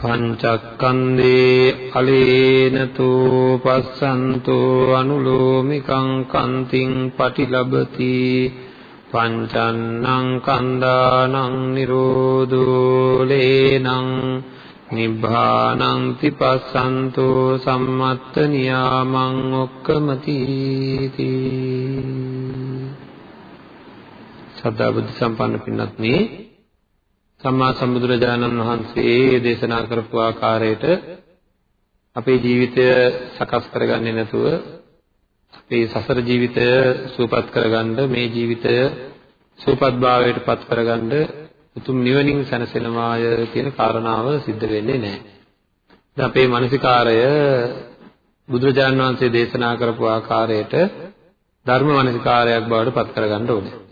පංචක්කන්දේ අලේනතෝ පස්සන්තෝ අනුලෝමිකං කන්තිං පටිලබති පංචන්නං කන්දානං නිරෝධෝ ලේනං නිබ්බානං තිපස්සන්තෝ සම්මත්ත නියාමං ඔක්කමති සදා බුද්ධ සම්පන්න පින්වත්නි සම්මා සම්බුදුරජාණන් වහන්සේ දේශනා කරපු ආකාරයට අපේ ජීවිතය සකස් කරගන්නේ නැතුව අපේ සසර ජීවිතය සූපත් කරගන්න මේ ජීවිතය සූපත් භාවයට පත් කරගන්න උතුම් නිවනින් සැනසෙනවාය කියන කාරණාව සිද්ධ වෙන්නේ නැහැ. දැන් අපේ මානසිකාරය බුදුරජාණන් වහන්සේ දේශනා කරපු ආකාරයට ධර්ම මානසිකාරයක් බවට පත් කරගන්න ඕනේ.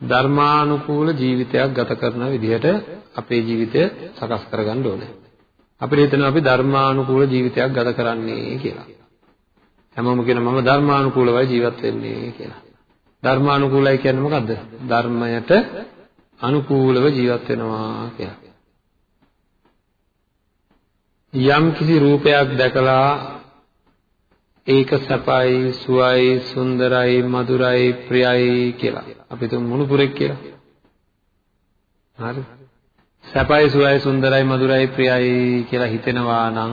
ධර්මානුකූල ජීවිතයක් ගත කරන විදිහට අපේ ජීවිතය සකස් කරගන්න ඕනේ. අපිට හිතෙනවා අපි ධර්මානුකූල ජීවිතයක් ගත කරන්නේ කියලා. හැමෝම කියන මම ධර්මානුකූලවයි ජීවත් වෙන්නේ කියලා. ධර්මානුකූලයි කියන්නේ මොකද්ද? ධර්මයට අනුකූලව ජීවත් වෙනවා කියලා. යම් කිසි රූපයක් දැකලා ඒක සපයි සුවයි සුන්දරයි මధుරයි ප්‍රියයි කියලා. අපි තුමු මුණුපුරෙක් කියලා. හරි. සපයි සුවයි සුන්දරයි මధుරයි ප්‍රියයි කියලා හිතෙනවා නම්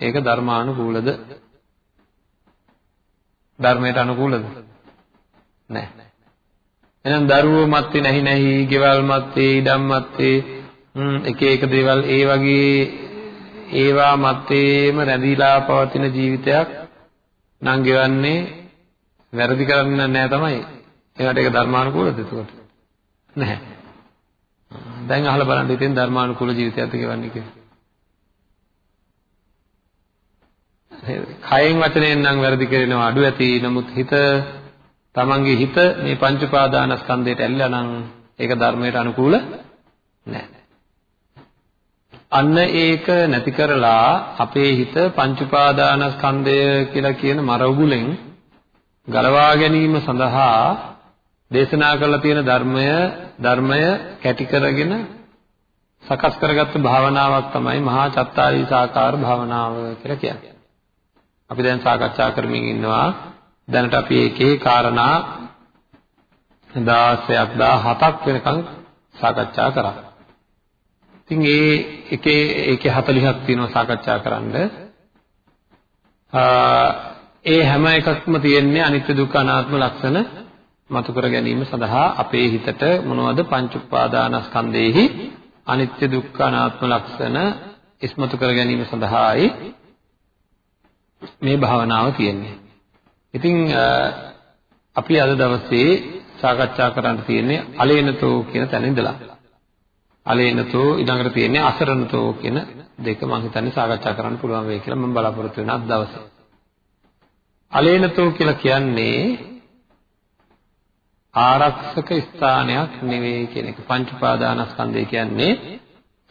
ඒක ධර්මානුකූලද? ධර්මයට අනුකූලද? නැහැ. එහෙනම් දරුවෝ මැත්තේ නැහි නැහි, ගෙවල් මැත්තේ, ඉඩම් මැත්තේ එක එක දේවල් ඒ වගේ ඒවා මැත්තේම රැඳීලා පවතින ජීවිතයක් නම් ගෙවන්නේ වැරදි කරන්නේ නැහැ තමයි. ඒකට ඒක ධර්මානුකූලද එතකොට? නැහැ. දැන් අහලා බලන්න ඉතින් ධර්මානුකූල ජීවිතයක්ද ගෙවන්නේ කියලා. කයෙන් වචනයෙන් නම් වැරදි කරනවා අඩු ඇති. නමුත් හිත තමන්ගේ හිත මේ පංච උපාදානස්කන්ධයට ඇලිලා නම් ඒක ධර්මයට අනුකූල නැහැ. අන්න ඒක නැති කරලා අපේ හිත පංච උපාදානස්කන්ධය කියලා කියන මර උගුලෙන් ගලවා ගැනීම සඳහා දේශනා කරලා තියෙන ධර්මය ධර්මය කැටි කරගෙන සකස් කරගත්ත භාවනාවක් තමයි මහා චත්තාරීසාකාර භාවනාව කියලා කියන්නේ. අපි දැන් සාකච්ඡා කරමින් ඉන්නවා දැනට අපි ඒකේ කාරණා 16ක් 17ක් වෙනකන් සාකච්ඡා කරා. ඉතින් ඒ එකේ ඒකේ 40ක් තියෙනවා සාකච්ඡා කරන්න. ඒ හැම එකක්ම තියෙන්නේ අනිත්‍ය දුක්ඛ අනාත්ම ලක්ෂණ මතු කර ගැනීම සඳහා අපේ හිතට මොනවද පංච උපාදානස්කන්ධෙහි අනිත්‍ය දුක්ඛ අනාත්ම ලක්ෂණ ඉස්මතු කර ගැනීම සඳහායි මේ භාවනාව තියෙන්නේ. ඉතින් අපි අද දවසේ සාකච්ඡා කරන්න තියෙන්නේ අලේනතෝ කියන තැන ඉඳලා. අලේනතෝ ඊළඟට තියෙන්නේ අසරණතෝ කියන දෙක මම හිතන්නේ සාකච්ඡා කරන්න පුළුවන් වෙයි කියලා මම බලාපොරොත්තු වෙන අද දවසේ. අලේනතෝ කියලා කියන්නේ ආරක්ෂක ස්ථානයක් නෙවෙයි කියන එක. පංච පාදානස්කන්ධය කියන්නේ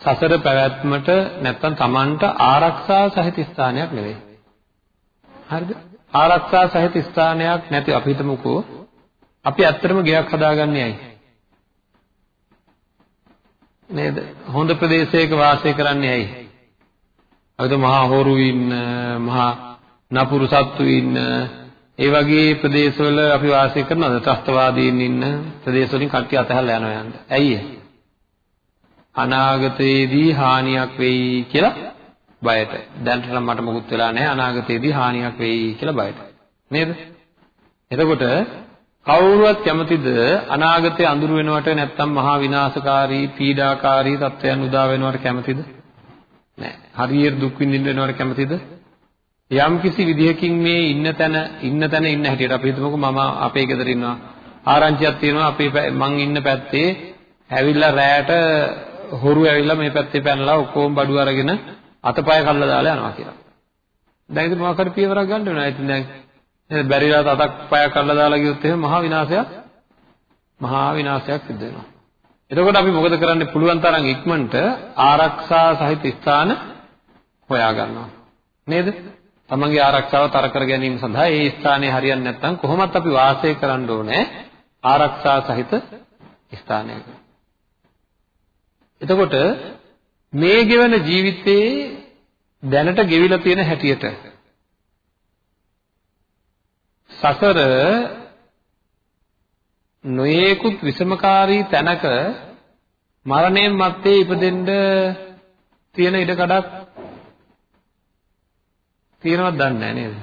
සසර පැවැත්මට නැත්තම් Tamanට ආරක්ෂා සහිත ස්ථානයක් නෙවෙයි. හරිද? ආරක්ෂා සහිත ස්ථානයක් නැති අපි හිතමුකෝ අපි ඇත්තටම ගෙයක් හදාගන්නේ ඇයි? නේද? හොඳ ප්‍රදේශයක වාසය කරන්නේ ඇයි? අද මහා හොරු ඉන්න, මහා නපුරු සත්තු ඉන්න, ඒ වගේ ප්‍රදේශවල අපි වාසය කරනවද? ත්‍ස්තවාදීන් ඉන්න ප්‍රදේශවලින් කට්ටිය අතහැරලා යනවා යන්න. ඇයි අනාගතයේදී හානියක් වෙයි කියලා බයට. දැනට නම් මට මොකුත් වෙලා නැහැ අනාගතයේදී හානියක් වෙයි කියලා බයට. නේද? එතකොට කවුරුවත් කැමතිද අනාගතයේ අඳුර වෙනවට නැත්තම් මහා විනාශකාරී පීඩාකාරී තත්ත්වයන් උදා වෙනවට කැමතිද? නැහැ. හරියට දුක් විඳින්න වෙනවට කැමතිද? යම් කිසි විදිහකින් මේ ඉන්න තැන ඉන්න තැන ඉන්න හැටියට අපි හිතමුකෝ මම අපේ ගෙදර ඉන්නවා. ආරංචියක් තියෙනවා අපේ මං ඉන්න පැත්තේ ඇවිල්ලා රැයට හොරු ඇවිල්ලා මේ පැත්තේ පැනලා ඔක්කොම බඩු අරගෙන අතපය කල්ලා දාලා යනවා කියලා. දැන් ඉතින් මොකක් හරි පියවරක් ගන්න වෙනවා. ඉතින් දැන් නේද බැරිලා තතක් පය කල්ලා දාලා ගියොත් එහෙම මහා විනාශයක් මහා විනාශයක් සිද්ධ වෙනවා. එතකොට අපි මොකද කරන්නේ පුළුවන් තරම් ඉක්මනට ආරක්ෂා සහිත ස්ථාන හොයා ගන්නවා. නේද? තමන්ගේ ආරක්ෂාව තර කර ගැනීම සඳහා ඒ ස්ථානයේ හරියන්නේ නැත්නම් කොහොමත් අපි වාසය කරන්න ඕනේ ආරක්ෂා සහිත ස්ථානයක. එතකොට මේ ගෙවන ජීවිතේ දැනට ගෙවිලා තියෙන හැටියට සසර නොයේකුත් විසමකාරී තැනක මරණයෙන් මත්තේ ඉපදෙන්න තියෙන ඉඩ කඩක් තියෙනවද දන්නේ නැහැ නේද?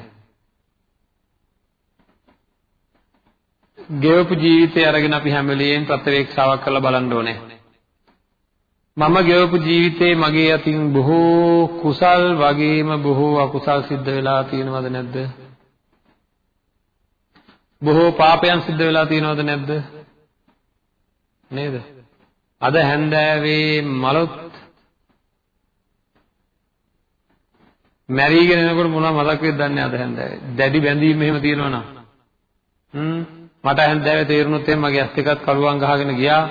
ගෙවපු ජීවිතය අරගෙන අපි හැම වෙලෙම ප්‍රත්‍යවේක්ෂාවක් කරලා බලන්න ඕනේ. මම ගෙවපු ජීවිතේ මගේ අතින් බොහෝ කුසල් වගේම බොහෝ අකුසල් සිද්ධ වෙලා තියෙනවද නැද්ද? බොහෝ පාපයන් සිද්ධ වෙලා තියෙනවද නැද්ද? නේද? අද හැන්දෑවේ මලොත් මැරිගෙන එනකොට මොනවද මතක් වෙද්ද දන්නේ අද හැන්දෑවේ. දැඩි බැඳීම් එහෙම තියෙනවනම්. හ්ම් මට හැන්දෑවේ තේරුණොත් එහෙනම් මගේ ඇස් දෙකත් කළුවන් ගහගෙන ගියා.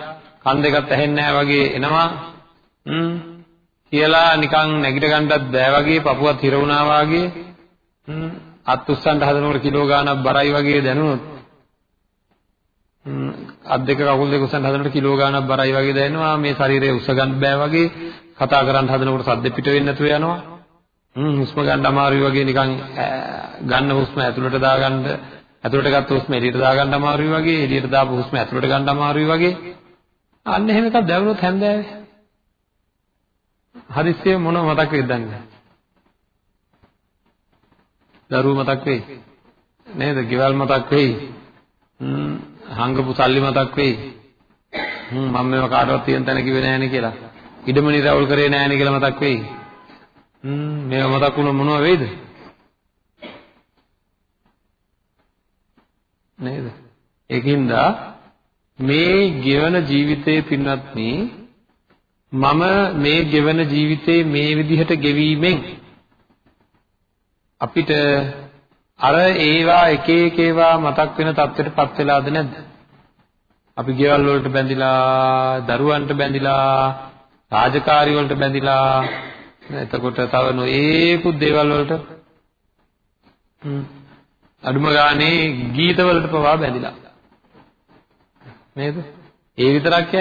කන් දෙකත් ඇහෙන්නේ නැහැ වගේ එනවා. හ්ම් කියලා නිකන් නැගිට ගන්නත් බෑ වගේ පපුවත් හිර වුණා වගේ. හ්ම් අත් උස්සන්න හදනකොට කිලෝ ගාණක් බරයි වගේ දැනුනොත් අත් දෙක කකුල් දෙක උස්සන්න හදනකොට කිලෝ ගාණක් බරයි වගේ දැනෙනවා. මේ ශරීරය උස්ස ගන්න බෑ වගේ කතා කරන්න හදනකොට සද්ද පිට වෙන්නේ නැතුව යනවා. හ්ම් හුස්ම ගන්න අමාරුයි වගේ නිකන් ගන්න හුස්ම ඇතුළට දාගන්න ඇතුළට ගත්ත හුස්ම එළියට දාගන්න අමාරුයි වගේ එළියට දාපු හුස්ම ඇතුළට ගන්න අමාරුයි වගේ. අන්න එහෙම එකක් දැවුනොත් හැන්දෑවේ. හදිස්සියේ මොනව මතක් වෙයිද දන්නේ දරුවෝ මතක් වෙයි. නේද? ගෙවල් මතක් වෙයි. හ්ම් හංගපු සල්ලි මතක් වෙයි. හ්ම් මම මේව කාටවත් තියන තැන කිව්වේ නෑනේ කියලා. ඉඩම නිරවුල් කරේ නෑනේ කියලා මතක් වෙයි. හ්ම් මේව මතක් වුණොත් මොනව වෙයිද? නේද? ඒකින්ද මේ ගෙවන ජීවිතයේ පින්වත්නි මම මේ ගෙවන ජීවිතේ මේ විදිහට ගෙවීමෙන් අපිට අර ඒවා එක එක ඒවා මතක් වෙන තත්ත්වයටපත් වෙලාද නැද්ද? අපි ගෙවල් වලට බැඳිලා, දරුවන්ට බැඳිලා, රාජකාරි වලට බැඳිලා, එතකොට තව නොඒකුත් දේවල් වලට අඩුම ගානේ ගීත වලට පවා බැඳිලා. නේද? ඒ විතරක්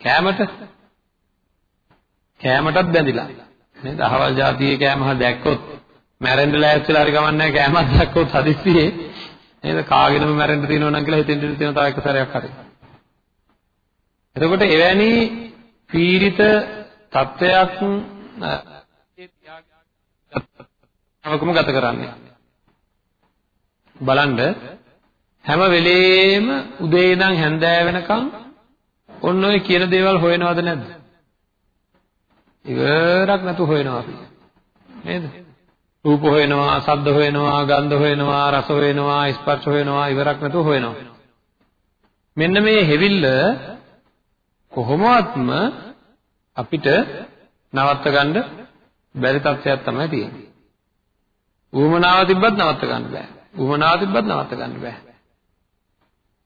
කෑමට කෑමටත් බැඳිලා. නේද? අහවල් જાතියේ කෑම දැක්කොත් මැරෙන්න ලෑස්තිලා හරි ගමන්නේ කෑමක් දැක්කොත් හදිස්සියේ නේද කාගෙනම මැරෙන්න තියෙනවා නම් කියලා හිතෙන් තියෙන තව එක සැරයක් හරි. එතකොට එවැනි පීඩිත තත්වයක් අවකම ගත කරන්නේ. බලන්න හැම වෙලේම උදේ ඉඳන් හැන්දෑව වෙනකන් ඔන්න ඔය කියන දේවල් හොයනවද නැද්ද? ඉවරක් නැතු හොයනවා අපි. නේද? රූප හොයනවා, ශබ්ද හොයනවා, ගන්ධ හොයනවා, රස හොයනවා, ස්පර්ශ හොයනවා, ඉවරක් නැතුව හොයනවා. මෙන්න මේ හෙවිල්ල කොහොමවත්ම අපිට නවත්ත ගන්න බැරි තත්ත්වයක් තමයි තියෙන්නේ. ඌමනාව තිබ්බත් නවත්ත ගන්න බෑ. ඌමනාව තිබ්බත් නවත්ත ගන්න බෑ.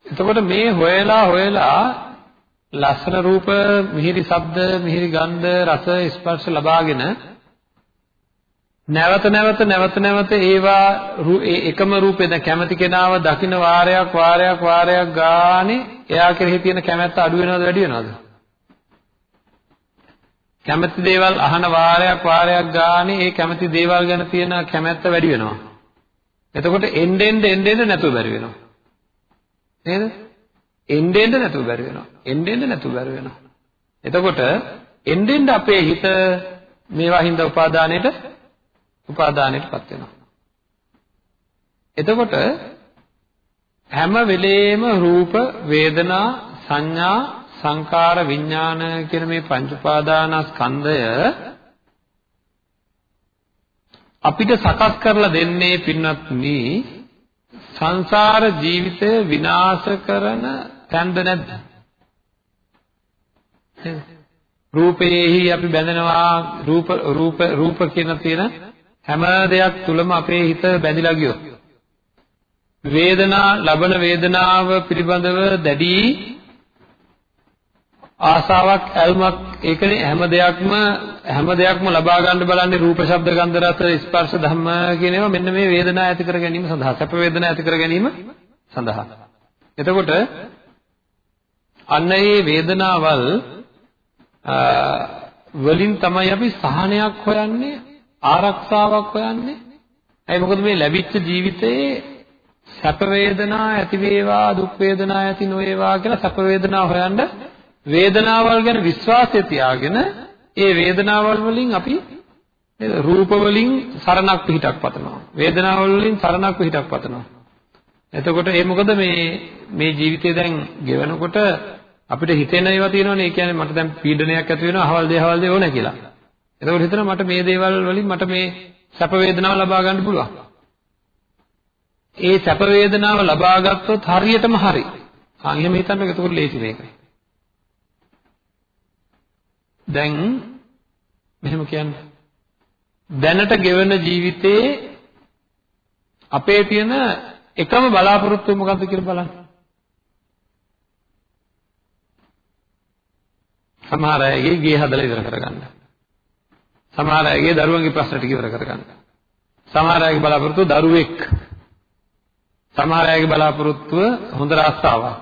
එතකොට මේ හොයලා හොයලා ලස්සන රූප, මිහිරි ශබ්ද, මිහිරි ගන්ධ, රස, ස්පර්ශ ලබාගෙන නැවත නැවත නැවත නැවත ඒවා එකම රූපේ දැන් කැමති කෙනාව දකින්න වාරයක් වාරයක් වාරයක් ගානේ එයා කෙරෙහි තියෙන කැමැත්ත අඩු වෙනවද වැඩි වෙනවද? කැමති දේවල් අහන වාරයක් වාරයක් ගානේ ඒ කැමති දේවල් ගැන තියෙන කැමැත්ත වැඩි වෙනවා. එතකොට එන්න එන්න එන්න එන්න නැතුව බැරි වෙනවා. නේද? එන්න එන්න නැතුව බැරි වෙනවා. එන්න එන්න නැතුව බැරි වෙනවා. එතකොට එන්න එන්න අපේ හිත මේවා හින්දා උපාදානයේට උපාදානයටපත් වෙනවා. එතකොට හැම වෙලේම රූප, වේදනා, සංඥා, සංකාර, විඥාන කියන මේ පංච උපාදානස්කන්ධය අපිට සකස් කරලා දෙන්නේ පින්වත්නි සංසාර ජීවිතය විනාශ කරන තැන්ද නැද්ද? රූපේහි අපි බැඳෙනවා රූප රූප රූප කියන තියෙන හැම දෙයක් තුලම අපේ හිත බැඳිලා ගියොත් වේදනා ලබන වේදනාව පිළිබඳව දැඩි ආසාවක් ඇල්මක් ඒකනේ හැම දෙයක්ම හැම දෙයක්ම ලබා ගන්න බලන්නේ රූප ශබ්ද ගන්ධ රස ස්පර්ශ ධම්ම කියන ඒවා මෙන්න මේ වේදනා ඇති කර ගැනීම සඳහා සැප වේදනා ඇති කර ගැනීම සඳහා. එතකොට අන්න ඒ වේදනාවල් වලින් තමයි අපි සහනයක් හොයන්නේ ආරක්ෂාවක් හොයන්නේ? ඒ මොකද මේ ලැබිච්ච ජීවිතයේ සැප වේදනා ඇති වේවා දුක් වේදනා ඇති නොවේවා කියලා සැප වේදනා හොයන්න වේදනාවල් ගැන විශ්වාසය තියාගෙන ඒ වේදනාවල් වලින් අපි නේද රූප වලින් සරණක් පිහිටක් පතනවා. වේදනාවල් වලින් සරණක් පිහිටක් පතනවා. එතකොට ඒ මොකද මේ මේ ජීවිතය දැන් ගෙවනකොට අපිට හිතෙන ඒවා තියෙනවනේ. ඒ කියන්නේ මට දැන් පීඩනයක් ඇති වෙනවා අහවල් දේ අහවල් දේ ඕනේ කියලා. එතකොට හිතනවා මට මේ දේවල් වලින් මට මේ සැප වේදනාව ලබා ගන්න පුළුවන් ඒ සැප වේදනාව ලබා ගත්තොත් හරියටම හරි ආ එහෙම හිතන්න එතකොට ලේසි මේක දැන් මෙහෙම කියන්න. දැනට ගෙවන ජීවිතේ අපේ තියෙන එකම බලාපොරොත්තුව මොකද්ද කියලා බලන්න. සමහර අයගේ ගේ හදලා ඉවර කරගන්න. සමහර අයගේ දරුවන්ගේ ප්‍රශ්න ටික ඉවර කරගන්න. සමහර අයගේ බලාපොරොත්තුව දරුවෙක්. සමහර අයගේ බලාපොරොත්තුව හොඳ රස්සාවක්.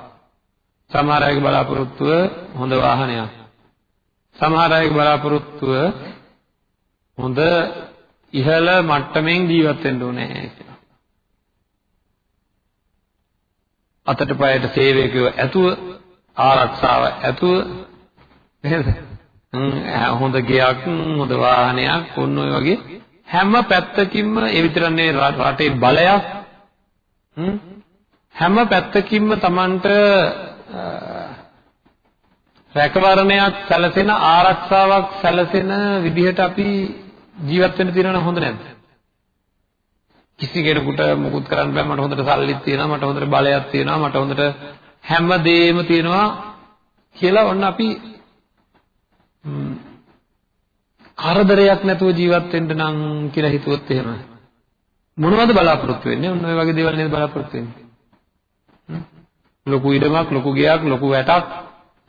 සමහර අයගේ බලාපොරොත්තුව හොඳ වාහනයක්. සමහර අයගේ බලාපොරොත්තුව හොඳ ඉහළ මට්ටමින් ජීවත් වෙන්න ඕනේ කියලා. අතට පයට සේවකයෝ ඇතුව ආරක්ෂාව ඇතුව නේද? හොඳ ගෙයක් හොඳ වාහනයක් ඔන්න ඔය වගේ හැම පැත්තකින්ම ඒ විතරනේ රටේ බලයක් හැම පැත්තකින්ම Tamanට රැකවරණයක් සැලසෙන ආරක්ෂාවක් සැලසෙන විදිහට අපි ජීවත් වෙන්න තියෙනවනම් හොඳ නැද්ද? කිසි කෙනෙකුට මුකුත් කරන්න බෑ මට හොඳට සල්ලිත් තියෙනවා මට හොඳට බලයක් තියෙනවා මට හොඳට හැමදේම තියෙනවා කියලා ඔන්න අපි කරදරයක් නැතුව ජීවත් වෙන්න නම් කියලා හිතුවොත් එහෙම මොනවද බලාපොරොත්තු වෙන්නේ? ඔන්න ඔය වගේ දේවල් නේද බලාපොරොත්තු වෙන්නේ. ලොකු ඉඩමක්, ලොකු ගෙයක්, ලොකු වැටක්,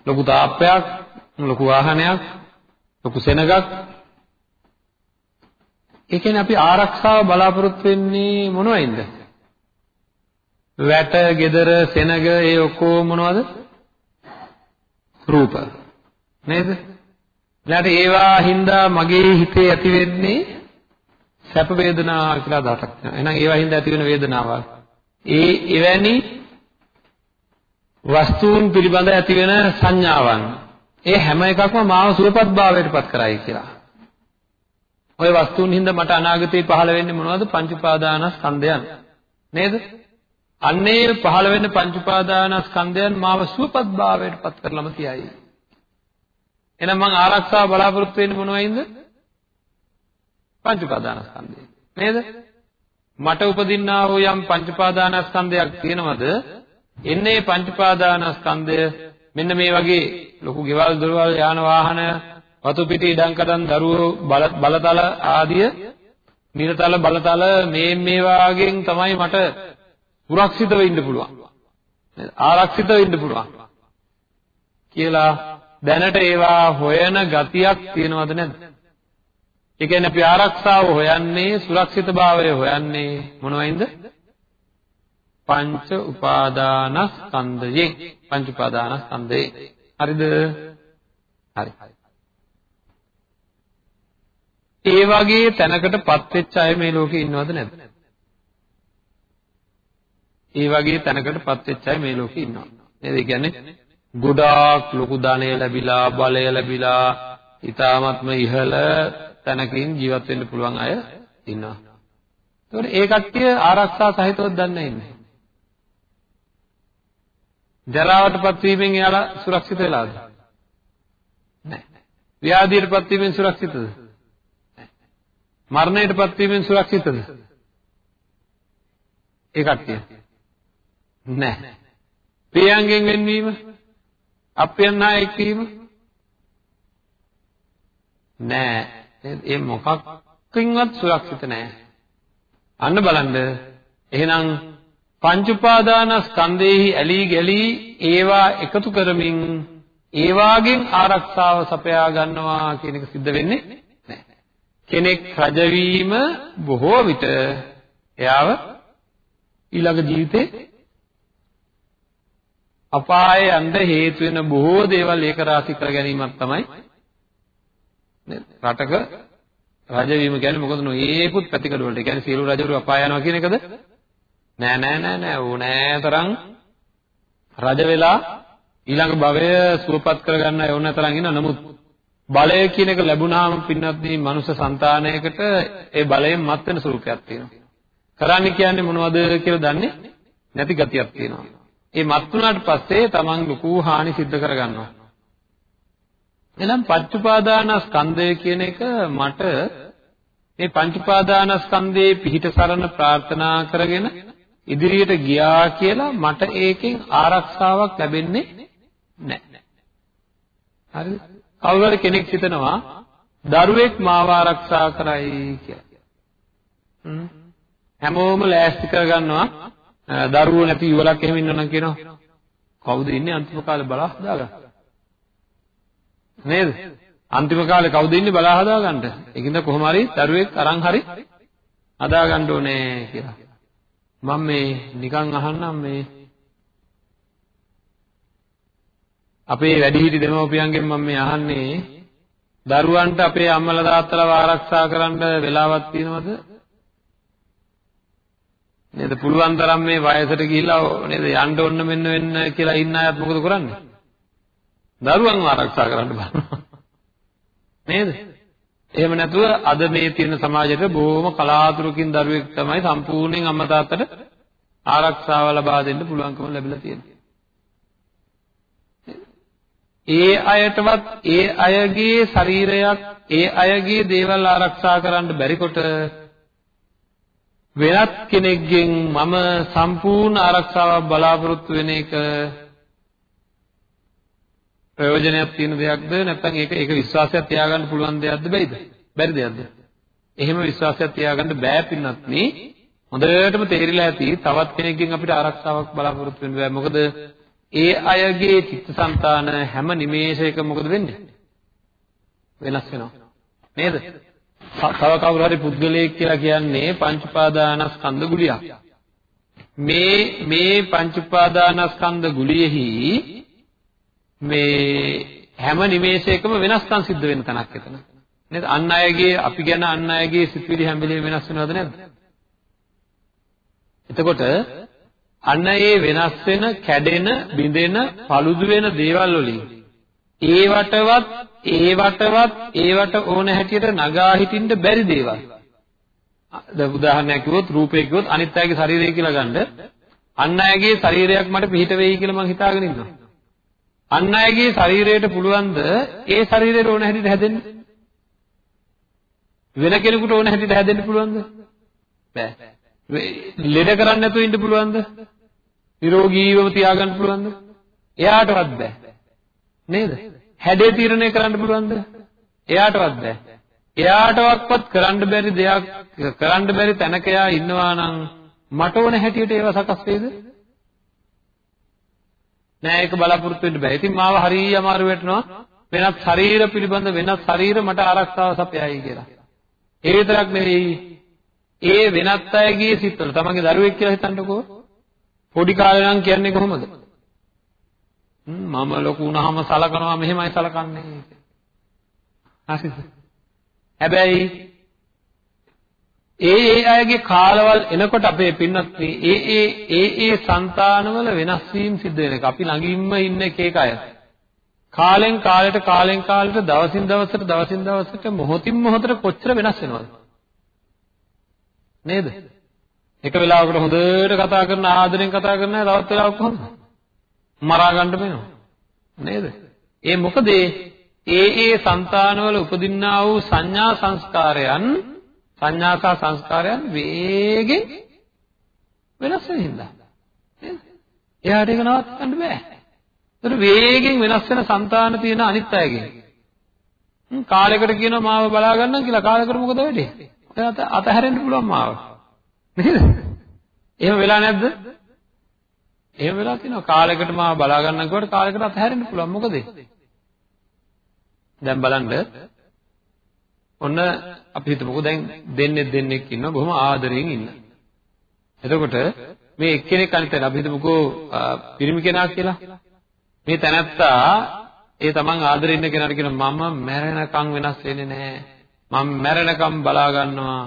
ලොකු තාප්පයක්, ලොකු වාහනයක්, ලොකු සෙනගක්. ඒ කියන්නේ අපි ආරක්ෂාව බලාපොරොත්තු වෙන්නේ මොනවයින්ද? වැට, gedara, සෙනග ඒ ඔක්කොම මොනවද? රූප. නේද? ඊළාට ඒවා හින්දා මගේ හිතේ ඇති වෙන්නේ සැප වේදනා කියලා අදහසක්. එහෙනම් ඒවා හින්දා ඇති වෙන වේදනාවල්. ඒ එවැනි වස්තුන් පිළිබඳ ඇතිවෙන සංඥාවන් ඒ හැම එකක්ම මාව සුවපත් භාවයට පත් කරයි කියලා. ওই වස්තුන් හින්දා මට අනාගතේ පහළ වෙන්නේ මොනවද? පංච උපාදානස්කන්ධයන්. නේද? අන්නේ පහළ වෙන පංච උපාදානස්කන්ධයන් මාව සුවපත් භාවයට පත් කරලම තියයි. එහෙනම් මං ආරක්ෂාව බලාපොරොත්තු වෙන්නේ මොනවයින්ද? පංච උපාදානස්කන්ධය. නේද? මට උපදින්නා වූ යම් පංච උපාදානස්කන්ධයක් තියෙනවද? එන්නේ පංච පාදානස්කන්ධය මෙන්න මේ වගේ ලොකු ගෙවල් දොරවල් යාන වාහන වතු පිටි ඉඩම් කඩන් දරුවෝ බලතල ආදිය නිරතල බලතල මේ මේ වාගෙන් තමයි මට සුරක්ෂිතව ඉන්න පුළුවන් ආරක්ෂිතව ඉන්න පුළුවන් කියලා දැනට ඒවා හොයන ගතියක් තියෙනවද නැද්ද? ඒ කියන්නේ අපි ආරක්ෂාව හොයන්නේ සුරක්ෂිතභාවය හොයන්නේ මොනවයින්ද? පංච උපාදානස්කන්ධයෙන් පංච උපාදානස්කන්ධයෙන් හරිද? හරි. ඒ වගේ තැනකටපත් වෙච්ච අය මේ ලෝකේ ඉන්නවද නැද්ද? ඒ වගේ තැනකටපත් වෙච්ච අය මේ ලෝකේ ඉන්නවා. නේද? ඒ කියන්නේ ගොඩාක් ලොකු ධනය ලැබිලා බලය ලැබිලා ඊ타ත්ම ඉහළ තැනකින් ජීවත් වෙන්න පුළුවන් අය ඉන්නවා. ඒතකොට ඒ කට්ටිය ආරක්ෂා සහිතව දන්නේ ඉන්නේ. ජරාවටපත් වීමෙන් එයාලා සුරක්ෂිත වෙලාද? නැහැ. ව්‍යාධියටපත් වීමෙන් සුරක්ෂිතද? මරණයටපත් වීමෙන් සුරක්ෂිතද? ඒ කට්ටිය. නැහැ. ප්‍රියංගෙන් වෙන්වීම, අප්‍රියන්හා එක්වීම නෑ. ඒ මොකක්කින්වත් සුරක්ෂිත නෑ. අන්න බලන්න එහෙනම් පංච උපාදානස්කන්ධේහි ඇලී ගැලී ඒවා එකතු කරමින් ඒවාගෙන් ආරක්ෂාව සපයා ගන්නවා කියන එක සිද්ධ වෙන්නේ නැහැ. කෙනෙක් රජවීම බොහෝ විට එයාව ඊළඟ ජීවිතේ අපායේ යන්න හේතු වෙන බොහෝ දේවල් ඒක රාශි කර ගැනීමක් තමයි නේද? රටක රජවීම කියන්නේ මොකද නොයේකුත් පැතිකඩ වලට. ඒ කියන්නේ සියලු රජවරු අපාය යනවා කියන එකද? නෑ නෑ නෑ නෑ ඕනෑ තරම් රජ වෙලා ඊළඟ භවය සුවපත් කරගන්න ඕනෑ තරම් ඉන්න නමුත් බලය කියන එක ලැබුණාම පින්නත් මේ මනුෂ්‍ය సంతානයකට ඒ බලයෙන් මත් වෙන ස්වරූපයක් තියෙනවා. කරන්න කියන්නේ මොනවද කියලා දන්නේ නැති ගතියක් තියෙනවා. ඒ මත් වුණාට පස්සේ තමන් ලොකු හානි සිද්ධ කරගන්නවා. එහෙනම් පංච උපාදානස්කන්ධය කියන එක මට මේ පංච උපාදානස්කන්ධයේ පිහිට සරණ ප්‍රාර්ථනා කරගෙන ඉදිරියට ගියා කියලා මට ඒකෙන් ආරක්ෂාවක් ලැබෙන්නේ නැහැ. හරිද? කවුරු කෙනෙක් හිතනවා දරුවෙක් මාව ආරක්ෂා කරයි කියලා. හැමෝම ලෑස්ති කරගන්නවා දරුවෝ නැති ඉවලක් එහෙම ඉන්නවනම් කියනවා කවුද ඉන්නේ අන්තිම කාලේ බලා හදාගන්න. නේද? අන්තිම කාලේ කවුද ඉන්නේ බලා හදා ගන්නට. ඒකින්ද කොහොම හරි දරුවෙක් අරන් හරි හදා ගන්න ඕනේ කියලා. මම මේ නිකන් අහන්නම් මේ අපේ වැඩිහිටි දෙමව්පියන්ගෙන් මම මේ අහන්නේ දරුවන්ට අපේ අම්මලා තාත්තලා ආරක්ෂා කරන්න වෙලාවක් තියෙනවද? නේද? පුළුවන් තරම් මේ වයසට ගිහිල්ලා නේද යන්න ඕන්න මෙන්න වෙන්න කියලා ඉන්න අයත් මොකද කරන්නේ? දරුවන් ආරක්ෂා කරන්න බලනවා. නේද? එහෙම නැතුව අද මේ තියෙන සමාජයට බොහොම කලාතුරකින් දරුවෙක් තමයි සම්පූර්ණයෙන් අම්මා තාත්තට ආරක්ෂාව ලබා දෙන්න පුළුවන්කම ලැබිලා තියෙන්නේ. ඒ අයටවත් ඒ අයගේ ශරීරයක් ඒ අයගේ දේවල් ආරක්ෂා කරන්න බැරි කොට වෙනත් කෙනෙක්ගෙන් මම සම්පූර්ණ ආරක්ෂාවක් බලාපොරොත්තු වෙන එක ප්‍රයෝජනයක් තියෙන දෙයක්ද නැත්නම් ඒක ඒක විශ්වාසයක් තියාගන්න පුළුවන් දෙයක්ද බැයිද? බැරි දෙයක්ද? එහෙම විශ්වාසයක් තියාගන්න බෑ පින්නත් නේ. හොඳටම තේරිලා ඇති තවත් කෙනෙක්ගෙන් අපිට ආරක්ෂාවක් බලාපොරොත්තු වෙන්න බෑ. මොකද ඒ අයගේ චිත්තසංතාන හැම නිමේෂයකම මොකද වෙන්නේ? වෙනස් වෙනවා. නේද? තව කවුරු හරි පුද්ගලයෙක් කියලා කියන්නේ පංච උපාදානස්කන්ධ ගුලියක්. මේ මේ පංච උපාදානස්කන්ධ ගුලියෙහි මේ හැම නිමේෂයකම වෙනස්කම් සිද්ධ වෙන තැනක් එතන. නේද? අන් අයගේ අපි ගැන අන් අයගේ සිතුවිලි හැම වෙලේම වෙනස් වෙනවද නැද්ද? එතකොට අන්න ඒ වෙනස් වෙන, කැඩෙන, බිඳෙන, paludu වෙන දේවල් වලින් ඒවටවත් ඒවටවත් ඒවට ඕන හැටියට නගා හිටින්න බැරි දේවල්. දැන් උදාහරණයක් කිව්වොත් රූපේ කිව්වොත් අනිත් අයගේ ශරීරය කියලා ගන්න අන් අයගේ ශරීරයක් මට පිහිට වෙයි කියලා මං හිතාගෙන ඉන්නවා. අන් අයගේ ශරීරයට පුළුවන්ද ඒ ශරීරයට ඕන හැටියට හැදෙන්න? වෙන කෙනෙකුට ඕන හැටියට හැදෙන්න පුළුවන්ද? බෑ. ලෙඩ කරන්නේ නැතුව ඉන්න පුළුවන්ද? නිරෝගීවම තියාගන්න පුළුවන්ද? එයාටවත් බෑ. නේද? හැඩේ තීරණය කරන්න පුළුවන්ද? එයාටවත් බෑ. එයාටවත් කරන්න බැරි දෙයක් කරන්න බැරි තැනක එයා ඉන්නවා නම් මට ඕන හැටියට ඒවා සකස් වේද? නෑ ඒක බලාපොරොත්තු වෙන්න බෑ. ඉතින් මාව හරිය අමාරු වෙටනවා වෙනත් ශරීර පිළිබඳ වෙනත් ශරීර මට ආරක්ෂාව සපයයි කියලා. ඒ විතරක් නෙවෙයි ඒ වෙනත් අයගේ සිත්වල තමන්ගේ දරුවෙක් කියලා හිතන්නකෝ. පොඩි කාලේ නම් කියන්නේ කොහොමද? මම ලොකු වුණාම සලකනවා මෙහෙමයි සලකන්නේ. හරිද? හැබැයි ඒ ඒ අයගේ කාලවල් එනකොට අපේ පින්නත් ඒ ඒ ඒ ඒ సంతානවල වෙනස් වීම සිද්ධ වෙන එක. අපි ළඟින්ම ඉන්න එක එක අය. කාලෙන් කාලයට කාලෙන් කාලයට දවසින් දවසට දවසින් දවසට මොහොතින් මොහොතට කොච්චර වෙනස් වෙනවද? නේද? එක වෙලාවකට හොඳට කතා කරන ආදරෙන් කතා කරන අය තවත් වෙලාවක කොහොමද? මරා ගන්න වෙනවා. නේද? ඒ මොකද ඒ ඒ సంతානවල උපදින්නා වූ සංඥා සංස්කාරයන් සංඥාසා සංස්කාරයන් වේගෙන් වෙනස් වෙන හින්දා නේද? එයාට ඒක නවත්තන්න බෑ. ඒතර වේගෙන් වෙනස් වෙන సంతාන තියෙන අනිත් අයගෙන්. කාලයකට කියනවා මාව බලා ගන්නම් කියලා කාලයකට මොකද වෙන්නේ? එයාට අතහැරෙන්න පුළුවන් මාව. නේද? එහෙම වෙලා නැද්ද? එහෙම වෙලා තියෙනවා කාලයකට මාව බලා ගන්න කිව්වට කාලයකට අතහැරෙන්න පුළුවන්. මොකද? දැන් බලන්න ඔන්න අපි හිතමුකෝ දැන් දෙන්නේ දෙන්නෙක් ඉන්නවා බොහොම ආදරෙන් ඉන්න. එතකොට මේ එක්කෙනෙක් අනිත් අපි හිතමුකෝ පිරිමි කෙනා කියලා. මේ තැනැත්තා ඒ තමන් ආදරෙන් ඉන්න කෙනාට කියන මම මැරෙනකම් වෙනස් වෙන්නේ නැහැ. මම මැරෙනකම් බලා ගන්නවා.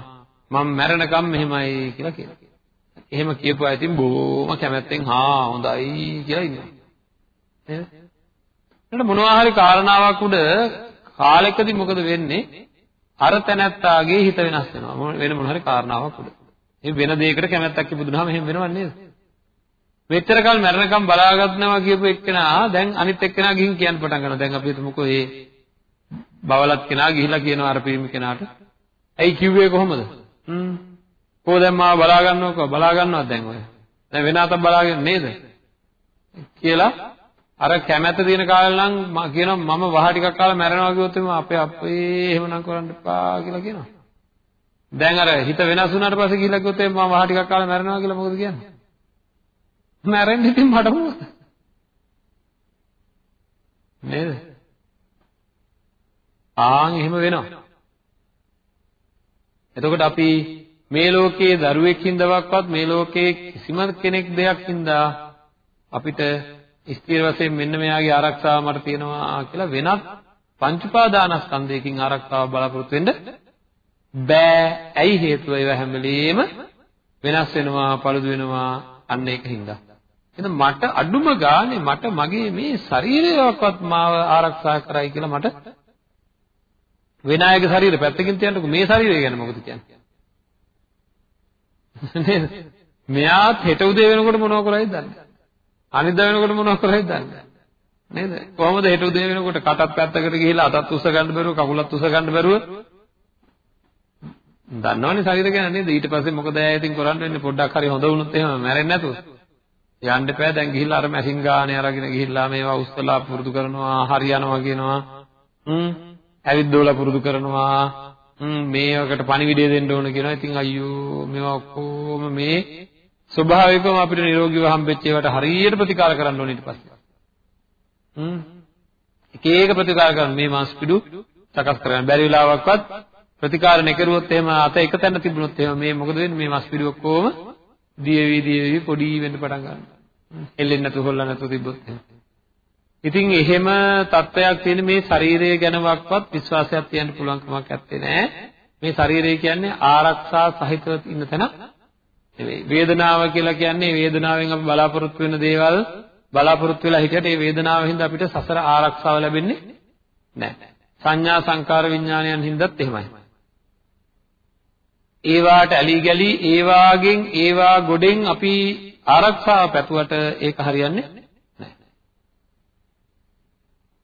මම මැරෙනකම් මෙහෙමයි කියලා කියනවා. එහෙම කියපු අය ඉතින් බොහොම කැමැත්තෙන් හා හොඳයි කියලා ඉන්නවා. නේද? එතකොට මොනවා හරි කාරණාවක් උඩ කාලෙකදී මොකද වෙන්නේ? අර තැනැත්තාගේ හිත වෙනස් වෙනවා. වෙන මොන හරි කාරණාවක් උඩ. මේ වෙන දෙයකට කැමැත්තක් ඉපදුනහම එහෙම වෙනව නේද? මෙච්චර කල් මැරෙනකම් බලාගන්නවා කියපු එක්කෙනා දැන් අනිත් එක්කෙනා ගිහින් කියන්න පටන් ගන්නවා. දැන් අපි හිතමුකෝ මේ බවලත් කෙනා ගිහිලා කියනවා අර පිරිමි කෙනාට. ඇයි කිව්වේ කොහොමද? හ්ම්. කොහොම දැන් මාව බලා ගන්නවකෝ බලා ගන්නවත් දැන් ඔය. දැන් වෙන අතක් බලාගෙන නේද? කියලා අර කැමැත්ත තියෙන කාලේ නම් කියනවා මම වහ ටිකක් කාලා මැරෙනවා කිව්වොත් එimhe අපේ අපේ එහෙමනම් කරන්න එපා කියලා කියනවා. දැන් අර හිත වෙනස් වුණාට පස්සේ ගිහිල්ලා කිව්වොත් එimhe මම වහ ටිකක් කාලා මැරෙනවා කියලා මොකද කියන්නේ? මැරෙන්න ඉතින් මට මොකද? නේද? ආන් එහෙම වෙනවා. එතකොට අපි මේ ලෝකයේ දරුවෙක් හින්දාවත් මේ ලෝකයේ කිසිම කෙනෙක් දෙයක් හින්දා අපිට ස්ථිර වශයෙන් මෙන්න මෙයාගේ ආරක්ෂාව මට තියෙනවා කියලා වෙනත් පංච උපාදානස්කන්ධයකින් ආරක්ෂාව බලාපොරොත්තු වෙන්න බෑ. ඇයි හේතුව ඒවා හැම වෙලෙම වෙනස් වෙනවා, පළුදු වෙනවා අන්න ඒක හින්දා. එහෙනම් මට අඩුම ගානේ මට මගේ මේ ශරීරයවත් මාව ආරක්ෂා කරයි කියලා මට වෙන අයගේ ශරීර පැත්තකින් තියන්නකො මේ ශරීරය ගැන මොකද කියන්නේ? නේද? මෙයාත් හෙට උදේ වෙනකොට මොනව කරයිද දන්නේ? අනිද්දා වෙනකොට මොනව කරයිද දන්නේ? නේද? කොහොමද හෙට උදේ වෙනකොට කටත් පැත්තකට ගිහිලා අතත් උස්ස ගන්න බැරුව කකුලත් උස්ස ගන්න බැරුව දන්නවනේ ශරීර ගැන නේද? ඊට පස්සේ මොකද ඇය ඉතින් කරන්න වෙන්නේ පොඩ්ඩක් හරි හොඳ වුණොත් එහෙම මැරෙන්නේ නැතුව. යන්න එපා දැන් ගිහිල්ලා අර මැෂින් ගානේ අරගෙන ගිහිල්ලා මේවා උස්සලා පුරුදු කරනවා හරියනවා කියනවා. හ්ම් ඇවිද්දෝලා පුරුදු කරනවා මේවකට පණිවිඩය දෙන්න ඕන කියනවා. ඉතින් අයියෝ මේවා ඔක්කොම මේ ස්වභාවිකවම අපිට නිරෝගීව හම්බෙච්ච ඒවාට හරියට ප්‍රතිකාර කරන්න ඕනේ ඊට පස්සේ. හ්ම් එක එක ප්‍රතිකාර කරන මේ මාස් පිඩු සකස් කරගන්න බැරි වෙලාවක්වත් ප්‍රතිකාර නැකරුවොත් එහෙම අත එක තැන තිබුණොත් එහෙම මේ මොකද වෙන්නේ මේ මාස් පිඩු ඔක්කොම දියවි දියවි පොඩි වෙන්න පටන් ගන්නවා. එල්ලෙන්නේ නැතුව හොල්ලන්න නැතුව තිබ්බොත් එහෙම. ඉතින් එහෙම තත්ත්වයක් තියෙන මේ ශරීරය ගැනවත් විශ්වාසයක් තියන්න පුළුවන් කමක් නැත්තේ නෑ. මේ ශරීරය කියන්නේ ආරක්ෂා සහිතව ඉන්න තැන නෙවෙයි. වේදනාව කියලා කියන්නේ වේදනාවෙන් අපි බලාපොරොත්තු වෙන දේවල් බලාපොරොත්තු වෙලා හිටියට ඒ වේදනාව හින්දා අපිට සසර ආරක්ෂාව ලැබෙන්නේ නැහැ. සංඥා සංකාර විඥානයන් හින්දාත් එහෙමයි. ඒවාට ඇලි ගලි ඒවාගෙන් ඒවා ගොඩෙන් අපි ආරක්ෂාව පැතුවට ඒක හරියන්නේ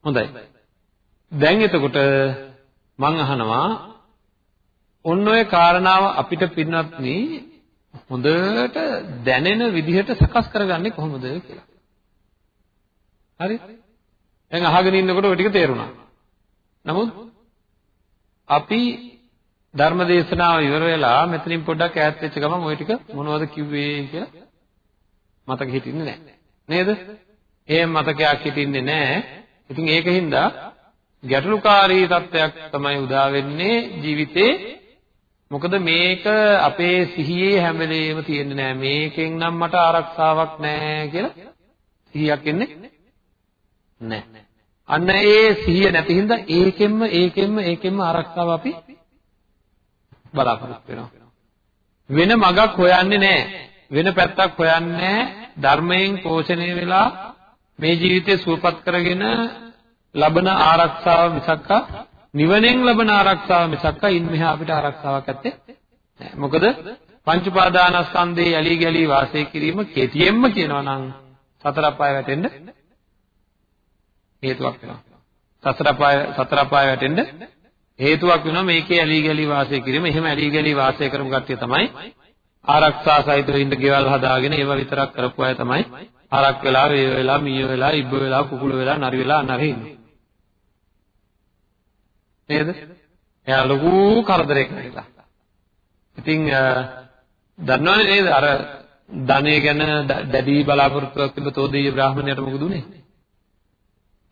හොඳයි. දැන් එතකොට මම අහනවා ඔන්න ඔය කාරණාව අපිට පින්නත්නි හොඳට දැනෙන විදිහට සකස් කරගන්නේ කොහොමද කියලා. හරි? දැන් අහගෙන ඉන්නකොට ඔය ටික තේරුණා. නමුත් අපි ධර්ම දේශනාව ඉවර වෙලා මෙතනින් පොඩ්ඩක් ඈත් වෙච්ච ගමන් ওই ටික මොනවද කිව්වේ කියලා මතක හිටින්නේ නැහැ. නේද? එහෙම මතකයක් හිටින්නේ නැහැ. ඉතින් ඒකින්ද ගැටලුකාරී තත්ත්වයක් තමයි උදා වෙන්නේ ජීවිතේ. මොකද මේක අපේ සිහියේ හැම වෙලේම තියෙන්නේ නෑ. මේකෙන් නම් මට ආරක්ෂාවක් නෑ කියලා සිහියක් එන්නේ නෑ. අන්න ඒ සිහිය නැති හින්දා ඒකෙන්ම ඒකෙන්ම ඒකෙන්ම ආරක්ෂාව අපි බලාපොරොත්තු වෙනවා. වෙන මගක් හොයන්නේ නෑ. වෙන පැත්තක් හොයන්නේ ධර්මයෙන් පෝෂණය වෙලා මේ ජීවිතය සුවපත් කරගෙන ලබන ආරක්ෂාව මිසක්ක නිවනෙන් ලබන ආරක්ෂාව මිසක්ක ඉන් මෙහා අපිට ආරක්ෂාවක් නැත්තේ නෑ. මොකද පංච උපාදානස්කන්ධේ ඇලි ගලි වාසය කිරීම කෙටියෙන්ම කියනවා නම් සතර අපාය වැටෙන්න හේතුවක් වෙනවා. සතර අපාය සතර අපාය වැටෙන්න හේතුවක් වෙනවා මේකේ ඇලි ගලි වාසය කිරීම. එහෙම ඇලි ගලි වාසය කරපු කට්ටිය තමයි ආරක්ෂා සහිතව ඉන්න ගෙවල් හදාගෙන ඒව විතරක් කරපු අය තමයි ආරක් වෙලා, වේ වෙලා, මීය වෙලා, ඉබ්බ වෙලා, කුකුල වෙලා, නරි වෙලා අනරේ ඉන්නේ. නේද? එයා ලොකු කරදරයකට ඉලා. ඉතින් දන්නවනේ නේද අර ධනය ගැන දැඩි බලාපොරොත්තුවක් තිබ්බ තෝදීය බ්‍රාහමණයට මොකද උනේ?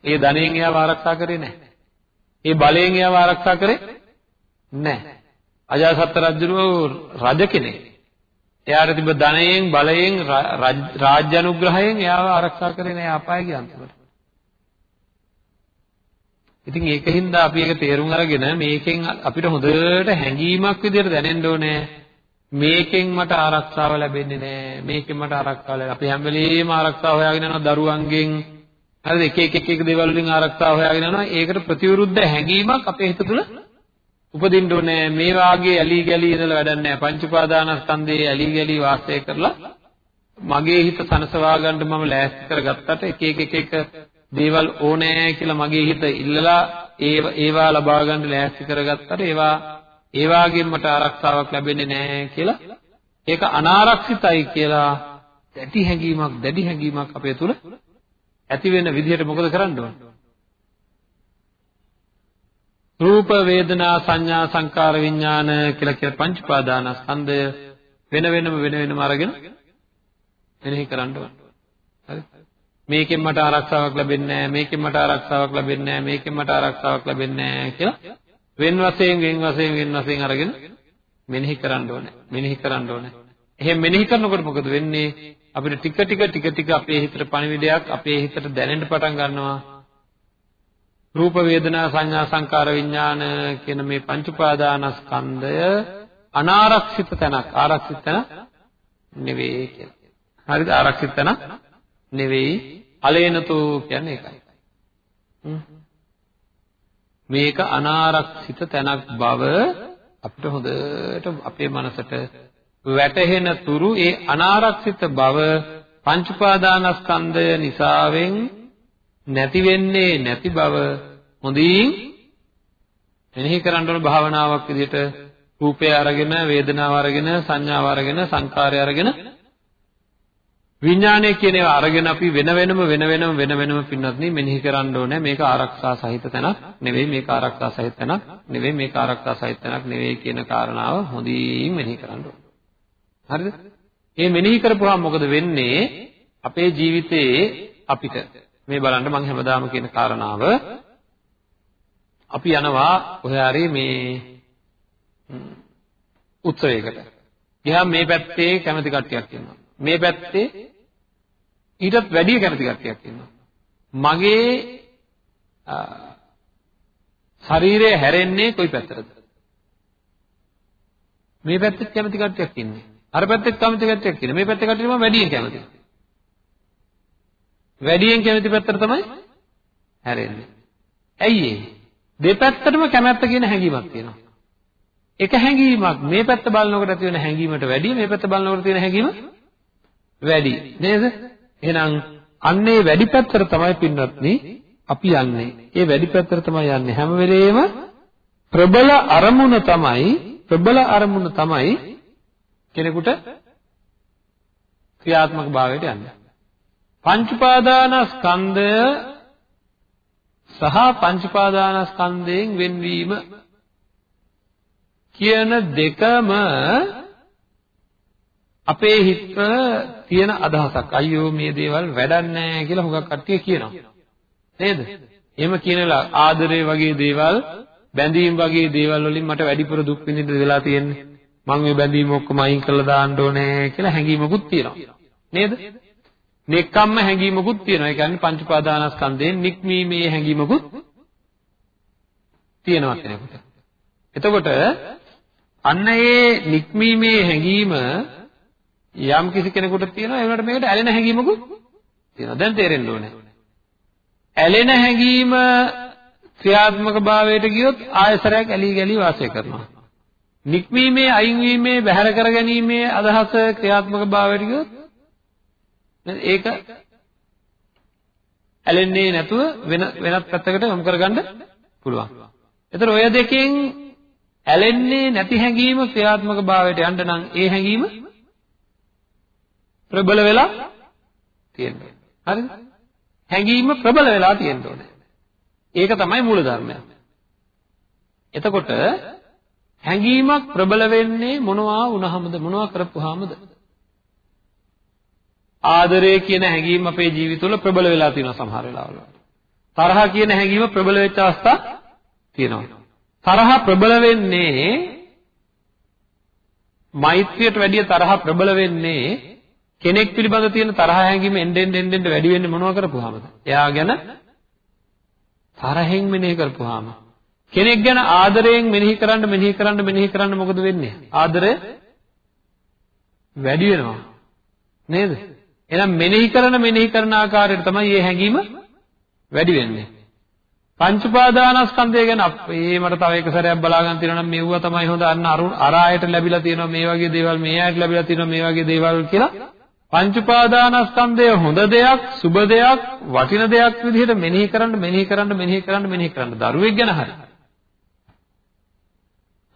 ඒ ධනයෙන් එයාව ආරක්ෂා කරේ නැහැ. ඒ බලයෙන් එයාව ආරක්ෂා කරේ නැහැ. අජාසත් රජුරෝ රජ කෙනෙක්. එයාට තිබ්බ ධනයෙන් බලයෙන් රාජ්‍ය අනුග්‍රහයෙන් එයාව ආරක්ෂා කරේ නැහැ අපාය ගිය අන්තිමට. ඉතින් ඒකින්ද අපි ඒක තේරුම් අරගෙන මේකෙන් අපිට හොඳට හැඟීමක් විදිහට දැනෙන්න ඕනේ. මේකෙන් මට ආරක්ෂාව ලැබෙන්නේ නැහැ මේකෙන් මට ආරක්ෂාව ලැබෙන්නේ අපි හැම වෙලෙම ආරක්ෂාව හොයාගෙන යනවා දරුවන්ගෙන්. හරිද? එක එක එක එක දේවල් වලින් ආරක්ෂාව හොයාගෙන යනවා. ඒකට ප්‍රතිවිරුද්ධ හැඟීමක් අපේ හිත තුළ උපදින්න ඕනේ මේ වාගේ ඇලි ගලි ඉඳලා වැඩක් නැහැ පංච උපාදානස්කන්ධයේ ඇලි ගලි වාසය කරලා මගේ හිත සනසවා ගන්න මම ලෑස්ති කරගත්තට එක එක එක එක දේවල් ඕනෑ කියලා මගේ හිත ඉල්ලලා ඒවා ලබා ගන්න ලෑස්ති කරගත්තට ඒවා ඒ වාගෙන් මට ආරක්ෂාවක් ලැබෙන්නේ නැහැ කියලා ඒක අනාරක්ෂිතයි කියලා දැඩි හැඟීමක් දැඩි හැඟීමක් අපේ තුල ඇති වෙන විදිහට මොකද කරන්න ඕන? රූප වේදනා සංඥා සංකාර විඥාන කියලා කියන පංච පාදානස්කන්ධය වෙන වෙනම වෙන වෙනම අරගෙන මෙනෙහි කරන්න ඕන. හරි? මේකෙන් මට ආරක්ෂාවක් ලැබෙන්නේ නැහැ මේකෙන් මට ආරක්ෂාවක් ලැබෙන්නේ නැහැ මේකෙන් මට ආරක්ෂාවක් ලැබෙන්නේ නැහැ කියලා වෙන වශයෙන් වෙන වශයෙන් වෙන වශයෙන් අරගෙන මෙනෙහි කරන්න ඕනේ මෙනෙහි කරන්න ඕනේ එහෙම මෙනෙහි කරනකොට මොකද වෙන්නේ අපිට ටික ටික ටික ටික අපේ හිතට පණිවිඩයක් අපේ හිතට දැනෙන්න පටන් ගන්නවා රූප වේදනා සංඥා සංකාර විඥාන කියන මේ පංච උපාදානස්කන්ධය අනාරක්ෂිත තැනක් ආරක්ෂිත තැන නෙවෙයි කියලා. හරිද? ආරක්ෂිත තැන නෙවෙයි අලේනතෝ කියන්නේ ඒකයි. මේක අනාරක්ෂිත තැනක් බව අපිට හොඳට අපේ මනසට වැටහෙන තුරු ඒ අනාරක්ෂිත බව පංච උපාදානස්කන්ධය නිසාවෙන් නැති වෙන්නේ නැති බව හොඳින් මෙනෙහි කරන්න ඕන භාවනාවක් විදිහට රූපය අරගෙන වේදනාව අරගෙන සංඥාව අරගෙන සංකාරය අරගෙන. විඥානය කියන ඒවා අරගෙන අපි වෙන වෙනම වෙන වෙනම වෙන වෙනම පින්නත්නි මෙනෙහි කරන්න ඕනේ. මේක ආරක්ෂා සහිත තැනක් නෙවෙයි මේක ආරක්ෂා සහිත තැනක් නෙවෙයි මේක ආරක්ෂා සහිත තැනක් නෙවෙයි කියන කාරණාව හොඳින් මෙනෙහි කරන්න ඕනේ. හරිද? මේ මෙනෙහි කරපුවාම මොකද වෙන්නේ? අපේ ජීවිතයේ අපිට මේ බලන්න මම හැමදාම කියන කාරණාව අපි යනවා කොහේ හරි මේ උත්සවයකට ගියාම මේ පැත්තේ කැමති කට්ටියක් ඉන්නවා මේ පැත්තේ ඊටත් වැඩි කැමති කට්ටියක් ඉන්නවා. මගේ ශරීරය හැරෙන්නේ කොයි පැත්තටද? මේ පැත්තෙත් කැමති කට්ටියක් ඉන්නේ. අර පැත්තෙත් කැමති කට්ටියක් ඉන්නේ. මේ පැත්තේ කට්ටිය මම වැඩියෙන් කැමති. වැඩියෙන් කැමති පැත්තට තමයි හැරෙන්නේ. ඇයි ඒ? දෙපැත්තටම කැමැත්ත කියන හැඟීමක් තියෙනවා. එක හැඟීමක් මේ පැත්ත බලනකොට ඇති වෙන හැඟීමට වැඩිය මේ පැත්ත බලනකොට තියෙන හැඟීම වැඩි නේද? එහෙනම් අන්නේ වැඩි පැත්තට තමයි පින්වත්නි අපි යන්නේ. ඒ වැඩි පැත්තට තමයි යන්නේ. හැම වෙලේම ප්‍රබල අරමුණ තමයි ප්‍රබල අරමුණ තමයි කෙනෙකුට ක්‍රියාත්මක භාවයට යන්නේ. පංච උපාදානස්කන්ධය සහ පංච උපාදානස්කන්ධයෙන් වෙන්වීම කියන දෙකම අපේ හිතවල තියෙන අදහසක්. අයියෝ මේ දේවල් වැඩක් නැහැ කියලා හුඟක් කට්ටිය කියනවා. නේද? එහෙම කියනලා ආදරේ වගේ දේවල් බැඳීම් වගේ දේවල් වලින් මට වැඩිපුර දුක් විඳින්න වෙලා තියෙන්නේ. මම මේ බැඳීම් ඔක්කොම අයින් කරලා දාන්න ඕනේ කියලා හැඟීමකුත් තියෙනවා. නේද? නෙක්කම්ම හැඟීමකුත් තියෙනවා ඒ කියන්නේ පංච උපාදානස්කන්ධයෙන් නික්මීමේ හැඟීමකුත් තියෙනවා කෙනෙකුට එතකොට අන්න ඒ නික්මීමේ හැඟීම යම් කිසි කෙනෙකුට තියෙනවා ඒ වුණාට මේකට ඇලෙන හැඟීමකුත් තියෙනවා. දැන් තේරෙන්න ඕනේ. ඇලෙන හැඟීම ක්‍රියාත්මක භාවයට ගියොත් ආයසරයක් ඇලී ගලී වාසය කරනවා. නික්මීමේ අයින්වීමේ බැහැර කර ගැනීමේ අදහස ක්‍රියාත්මක භාවයට ගියොත් ඒක ඇලෙන්නේ නැතුව වෙන වෙනත් පැත්තකට යොමු කරගන්න පුළුවන්. ඒතර ඔය දෙකෙන් ඇලෙන්නේ නැති හැඟීම ක්‍රියාත්මක භාවයට යන්න නම් ඒ හැඟීම ප්‍රබල වෙලා තියෙන්න ඕනේ. හරිද? හැඟීම ප්‍රබල වෙලා තියෙන්න ඕනේ. ඒක තමයි මූල ධර්මය. එතකොට හැඟීමක් ප්‍රබල වෙන්නේ මොනවා වුණාමද මොනවා කරපුවාමද? ආදරය කියන හැඟීම අපේ ජීවිතවල ප්‍රබල වෙලා තියෙනවා සමහර වෙලාවල. තරහ කියන හැඟීම ප්‍රබල වෙච්ච අවස්ථා තියෙනවා. තරහ ප්‍රබල වෙන්නේ මෛත්‍රියට වැඩිය තරහ ප්‍රබල වෙන්නේ කෙනෙක් පිළිබඳ තියෙන තරහ හැඟීම එන්න එන්න එන්න වැඩි වෙන්නේ මොනව කරපුවාමද? එයා ගැන තරහෙන් මෙනෙහි කරපුවාම කෙනෙක් ගැන ආදරයෙන් මෙනෙහි කරන්න මෙනෙහි කරන්න මෙනෙහි කරන්න මොකද වෙන්නේ? ආදරය වැඩි වෙනවා. නේද? එහෙනම් මෙනෙහි කරන මෙනෙහි කරන ආකාරයට තමයි මේ හැඟීම වැඩි වෙන්නේ. පංච උපාදානස්කන්ධය ගැන අපේ මට තව එක සැරයක් බලා ගන්න තියෙනවා නම් මෙව්වා තමයි හොඳ අන්න අර ආයයට ලැබිලා තියෙනවා මේ වගේ දේවල් මේ ආයයට ලැබිලා තියෙනවා මේ වගේ දේවල් කියලා පංච උපාදානස්කන්ධය හොඳ දෙයක්, සුබ දෙයක්, වටින දෙයක් විදිහට මෙනෙහි කරන්න, මෙනෙහි කරන්න, මෙනෙහි කරන්න, මෙනෙහි කරන්න. දරුවෙක් ගැන හරි.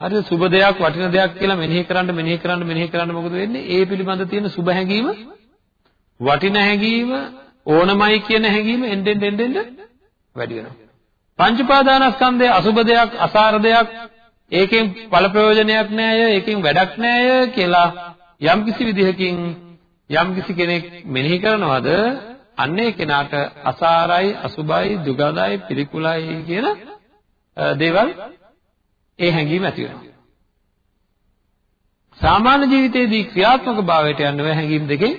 හරිද? සුබ දෙයක්, වටින දෙයක් කියලා මෙනෙහි කරන්න, මෙනෙහි කරන්න, මෙනෙහි කරන්න මොකද වෙන්නේ? ඒ පිළිබඳ තියෙන සුබ හැඟීම, වටින හැඟීම, ඕනමයි කියන හැඟීම එන්නෙන් එන්නෙන් වැඩි වෙනවා. පංච උපාදානස්කන්ධය අසුබ දෙයක්, අසාර දෙයක්, ඒකෙන් ඵල ප්‍රයෝජනයක් නැහැ, ඒකෙන් වැඩක් නැහැ කියලා යම්කිසි විදිහකින් යම්කිසි කෙනෙක් මෙනෙහි කරනවද අන්නේ කෙනාට අසාරයි අසුබයි දුගදයි පිළිකුලයි කියන දේවල් ඒ හැඟීම ඇති වෙනවා. සාමාන්‍ය ජීවිතයේදී ක්‍රියාත්මක භාවයට යන ඔය හැඟීම් දෙකෙන්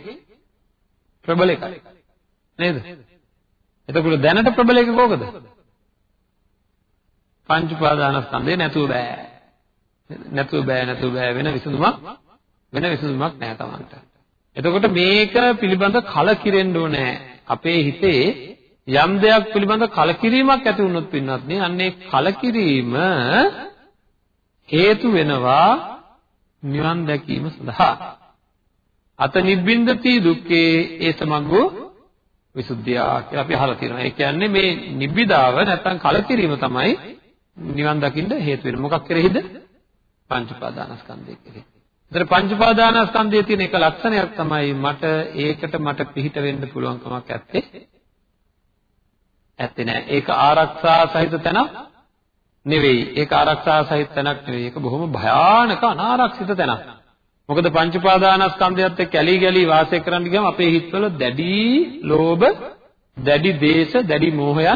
ප්‍රබල එකයි. නේද? එතකොට දැනට ප්‍රබල එක කෝකද? පංච උපාදානස්කන්ධේ නැතුව බෑ. නැතුව බෑ නැතුව බෑ වෙන විසඳුමක් වෙන විසඳුමක් නෑ Tamanට. එතකොට මේක පිළිබඳ කලකිරෙන්න ඕනේ. අපේ හිතේ යම් දෙයක් පිළිබඳ කලකිරීමක් ඇති වුණොත් පින්නත් නේ අන්නේ කලකිරීම හේතු වෙනවා නිවන් දැකීම සඳහා. අත නිබ්බින්දති දුක්ඛේ ඒ සමග්ගෝ විසුද්ධිය කියලා අපි අහලා තියෙනවා. ඒ කියන්නේ මේ නිබ්බිදාව නැත්තම් කලකිරීම තමයි නිවන් දකින්න හේතු වෙන්නේ. මොකක් කෙරෙහිද? පංච උපාදානස්කන්ධය කෙරෙහි. ඒතර පංච උපාදානස්කන්ධයේ තියෙන එක ලක්ෂණයක් තමයි මට ඒකට මට පිහිට වෙන්න පුළුවන් කමක් ඇත්තේ. ඇත්තේ නෑ. ඒක ආරක්ෂා සහිත තැනක් නෙවෙයි. ඒක ආරක්ෂා සහිත තැනක් නෙවෙයි. ඒක බොහොම භයානක අනාරක්ෂිත තැනක්. මොකද පංච උපාදානස්කන්ධයත් එක්ක ඇලි ගලි වාසය කරන්න ගියාම අපේ හිතවල දැඩි ලෝභ, දැඩි දේශ, දැඩි මෝහයන්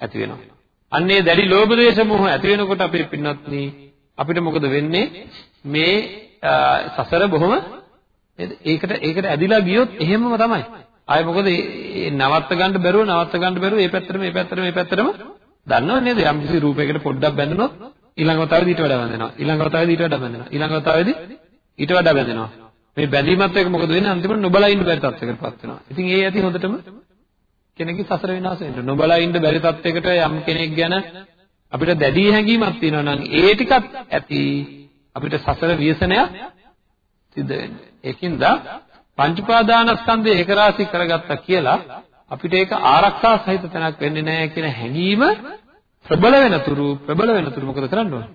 ඇති වෙනවා. අන්නේ දැඩි ලෝභ දේශ මොහ ඇති වෙනකොට අපේ පින්වත්නි අපිට මොකද වෙන්නේ? මේ සසර බොහොම ඒකට ඒකට ඇදිලා ගියොත් එහෙමම තමයි. ආයේ මොකද මේ නවත්ත ගන්න බැරුව නවත්ත ගන්න බැරුව මේ පැත්තට මේ පැත්තට මේ පැත්තටම දන්නව නේද? යම් කිසි රූපයකට පොඩ්ඩක් බැඳුනොත් ඊළඟ වතාවේදී ඊට වඩා බැඳෙනවා. ඊළඟ වතාවේදී ඊට වඩා බැඳෙනවා. ඊළඟ වතාවේදී ඊට වඩා බැඳෙනවා මේ බැඳීමත් එක්ක මොකද වෙන්නේ අන්තිමට නොබලා ඉන්න බැරි තත්යකටපත් වෙනවා ඉතින් ඒ ඇති හොඳටම කෙනෙක්ගේ සසර විනාශ වෙන්න. නොබලා ඉන්න බැරි තත්යකට යම් කෙනෙක් ගැන අපිට දැඩි හැඟීමක් තියෙනවා නම් ඒ ටිකත් ඇති අපිට සසර ව්‍යසනයක් සිද්ධ වෙන්නේ. ඒකින්ද පංච උපාදානස්කන්ධය ඒක රාශි කරගත්තා කියලා අපිට ඒක ආරක්ෂා සහිත තැනක් වෙන්නේ නැහැ කියන හැඟීම ප්‍රබල වෙනතුරු ප්‍රබල වෙනතුරු මොකද කරන්න ඕන?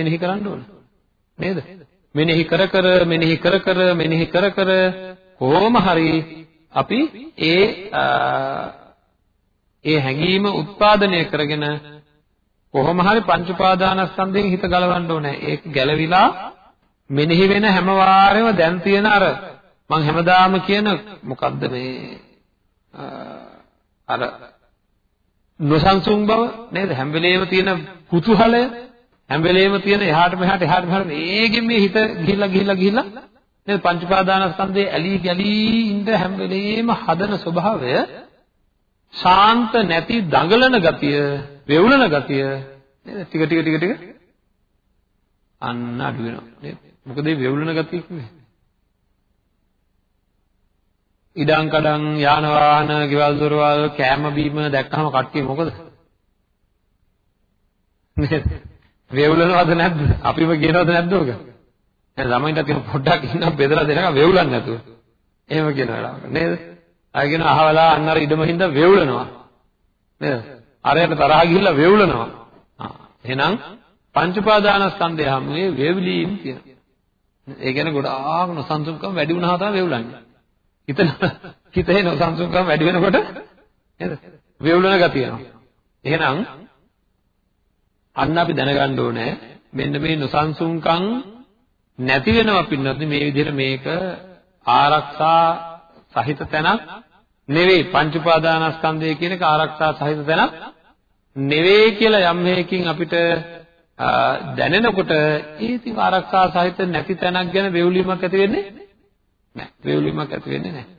මෙනෙහි කරන්න ඕන. නේද? මෙනෙහි කර කර මෙනෙහි කර කර මෙනෙහි කර කර කොහොම හරි අපි ඒ ඒ හැඟීම උත්පාදනය කරගෙන කොහොම හරි පංච උපාදානස්කන්ධයෙන් හිත ගලවන්න ඕනේ. ඒක ගැලවිලා මෙනෙහි වෙන හැම වාරෙම දැන් තියෙන අර මං හැමදාම කියන මොකද්ද මේ අර නොසන්සුන් බව නේද හැම වෙලේම තියෙන කුතුහලය හැම වෙලේම තියෙන එහාට මෙහාට එහාට මෙහාට මේකෙන් මේ හිත ගිහිල්ලා ගිහිල්ලා ගිහිල්ලා නේද? පංච උපාදානස්කන්ධයේ ඇලී ගලී ඉඳ හැම වෙලෙම හදන ස්වභාවය ශාන්ත නැති දඟලන ගතිය වෙවුලන ගතිය නේද? ටික ටික ටික ටික අන්න අඩු වෙනවා නේද? මොකද මේ වෙවුලන ගතිය කිව්වේ? ඉඩම් කඩම් යාන වාහන ගෙවල් දොරවල් කෑම බීම දැක්කම කට්ටිය මොකද? නේද? වේවුලනවද නැද්ද? අපිම කියනවද නැද්ද ඔක? දැන් ළමයින්ට තියෙන පොඩ්ඩක් ඉන්න බෙදලා දෙනකම් වේවුලන්නේ නැතුව. එහෙම කියන වෙලාවක නේද? අය කියන අහවලා අන්න අර ඉඩම හින්දා වේවුලනවා. නේද? අරයට තරහා ගිහිල්ලා වේවුලනවා. ආ එහෙනම් පංච උපාදානස්කන්ධය හැමුවේ වේවිලීම් තියෙනවා. ඒ කියන්නේ ගොඩාක් නොසන්සුන්කම් වැඩි වුණා තමයි වේවුලන්නේ. හිතන හිතේ නොසන්සුන්කම් වැඩි වෙනකොට නේද? වේවුලන ගතිය යනවා. එහෙනම් අන්න අපි දැනගන්න ඕනේ මෙන්න මේ නොසන්සුන්කම් නැති වෙනවා පින්නත් මේ විදිහට මේක ආරක්ෂා සහිත තැනක් නෙවෙයි පංච උපාදානස්කන්ධය කියන එක ආරක්ෂා සහිත තැනක් නෙවෙයි කියලා යම් හේකින් අපිට දැනෙනකොට ඒ ඉතින් ආරක්ෂා සහිත නැති තැනක් ගැන වේවුලීමක් ඇති වෙන්නේ නැහැ. වේවුලීමක් ඇති වෙන්නේ නැහැ.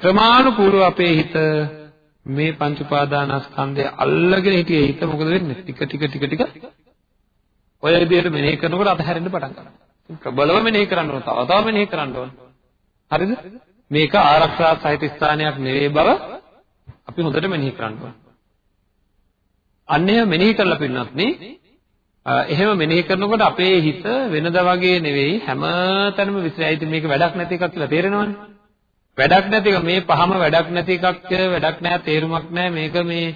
ක්‍රමානුකූලව අපේ හිත මේ පංච උපාදානස්කන්ධය අල්ලගෙන හිටියේ හිත මොකද වෙන්නේ? ටික ටික ටික ටික ඔය විදිහට මෙනෙහි කරනකොට අතහැරෙන්න පටන් ගන්නවා. ප්‍රබලව මෙනෙහි කරන්න ඕන. තව තව මෙනෙහි කරන්න ඕන. හරිද? මේක ආරක්ෂා සහිත ස්ථානයක් නෙවෙයි බව අපි හොඳට මෙනෙහි කරන්න ඕන. අන්නේ මෙනෙහි කරලා පින්නත් නේ එහෙම මෙනෙහි කරනකොට අපේ හිත වෙනද වගේ නෙවෙයි හැම තැනම විසිරයි. ඉතින් මේක වැඩක් නැති එකක් කියලා තේරෙනවනේ. වැඩක් නැති එක. මේ පහම වැඩක් නැති එකක් වැඩක් නැහැ තේරුමක් නැහැ. මේක මේ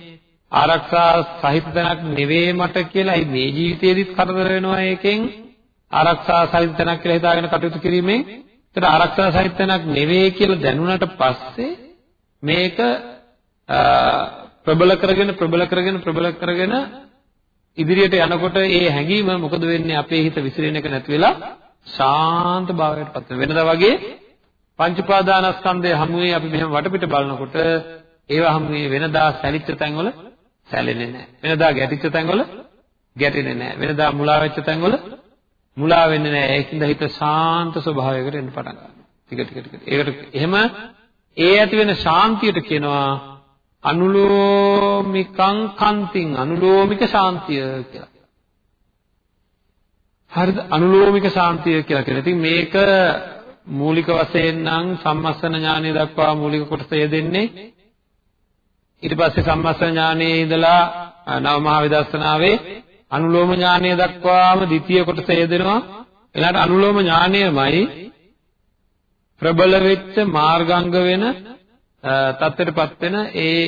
ආරක්ෂා සහිත තැනක් නෙවෙයි මට කියලා මේ ජීවිතේදීත් කරදර වෙනවා ඒකෙන්. ආරක්ෂා සහිත තැනක් කියලා හිතාගෙන කටයුතු කිරීමෙන්. ඒතර ආරක්ෂා සහිත තැනක් නෙවෙයි කියලා දැනුණාට පස්සේ මේක ප්‍රබල කරගෙන ප්‍රබල කරගෙන ප්‍රබල කරගෙන ඉදිරියට යනකොට ඒ හැඟීම මොකද වෙන්නේ? අපේ හිත විසිරෙන එක නැති වෙලා ශාන්ත භාවයට පත් වෙනදා වගේ පංච උපාදානස්කන්ධය හමුවේ අපි මෙහෙම වටපිට බලනකොට ඒවා හමුවේ වෙනදා සැලිච්ච තැන්වල සැලෙන්නේ නැහැ. වෙනදා ගැටිච්ච තැන්වල ගැටෙන්නේ නැහැ. වෙනදා මුලා වෙච්ච තැන්වල මුලා වෙන්නේ නැහැ. ඒකින්ද හිත ශාන්ත ස්වභාවයකට එන්න පටන් ගන්නවා. ටික ටික ටික. ඒකට එහෙම ඒ ඇති වෙන ශාන්තියට කියනවා අනුලෝමිකං කන්තිං අනුලෝමික ශාන්තිය කියලා. හරිද? අනුලෝමික ශාන්තිය කියලා කියන. ඉතින් මේක මූලික වශයෙන් නම් සම්මස්සන ඥානය දක්වා මූලික කොටස යෙදෙන්නේ ඊට පස්සේ සම්මස්සන ඥානයේ ඉඳලා නව මහ විදර්ශනාවේ අනුලෝම ඥානය දක්වාම ද්විතීය කොටස යෙදෙනවා ඊළඟට අනුලෝම ඥානයමයි ප්‍රබල වෙච්ච මාර්ගාංග වෙන தත්ත්වයටපත් වෙන ඒ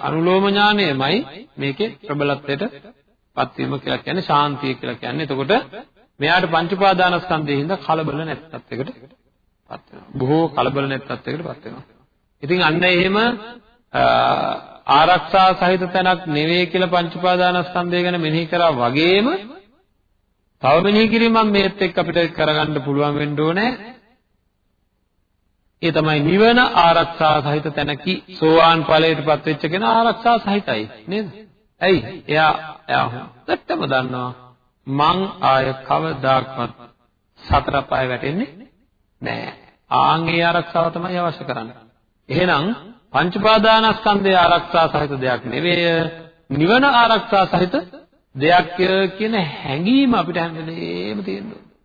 අනුලෝම ඥානයමයි මේකේ ප්‍රබලත්වයට පත්වීම කියලා කියන්නේ ශාන්තිය කියලා කියන්නේ. එතකොට මෙයාට පංච උපාදානස්කන්ධයේ හින්දා කලබල නැති තත්යකට පත් වෙනවා. බොහෝ කලබල නැති තත්යකට පත් වෙනවා. ඉතින් අන්න එහෙම ආරක්ෂා සහිත තැනක් නෙවෙයි කියලා පංච උපාදානස්කන්ධය ගැන මෙනෙහි කරා වගේම තව මෙනෙහි කිරීමක් මේත් එක්ක අපිට කරගන්න පුළුවන් වෙන්න ඕනේ. ඒ තමයි නිවන ආරක්ෂා සහිත තැනකි සෝවාන් ඵලයටපත් වෙච්ච කෙනා ආරක්ෂා සහිතයි නේද? ඇයි? එයා එයා හොඳටම දන්නවා මං ආය කවදාක්වත් සතර පාය වැටෙන්නේ නෑ. ආන් ඒ ආරක්ෂාව තමයි අවශ්‍ය කරන්නේ. එහෙනම් පංච පාදානස්කන්ධය ආරක්ෂා සහිත දෙයක් නෙවෙයි නිවන ආරක්ෂා සහිත දෙයක් කියන හැඟීම අපිට හැම වෙලේම තියෙන්න ඕනේ.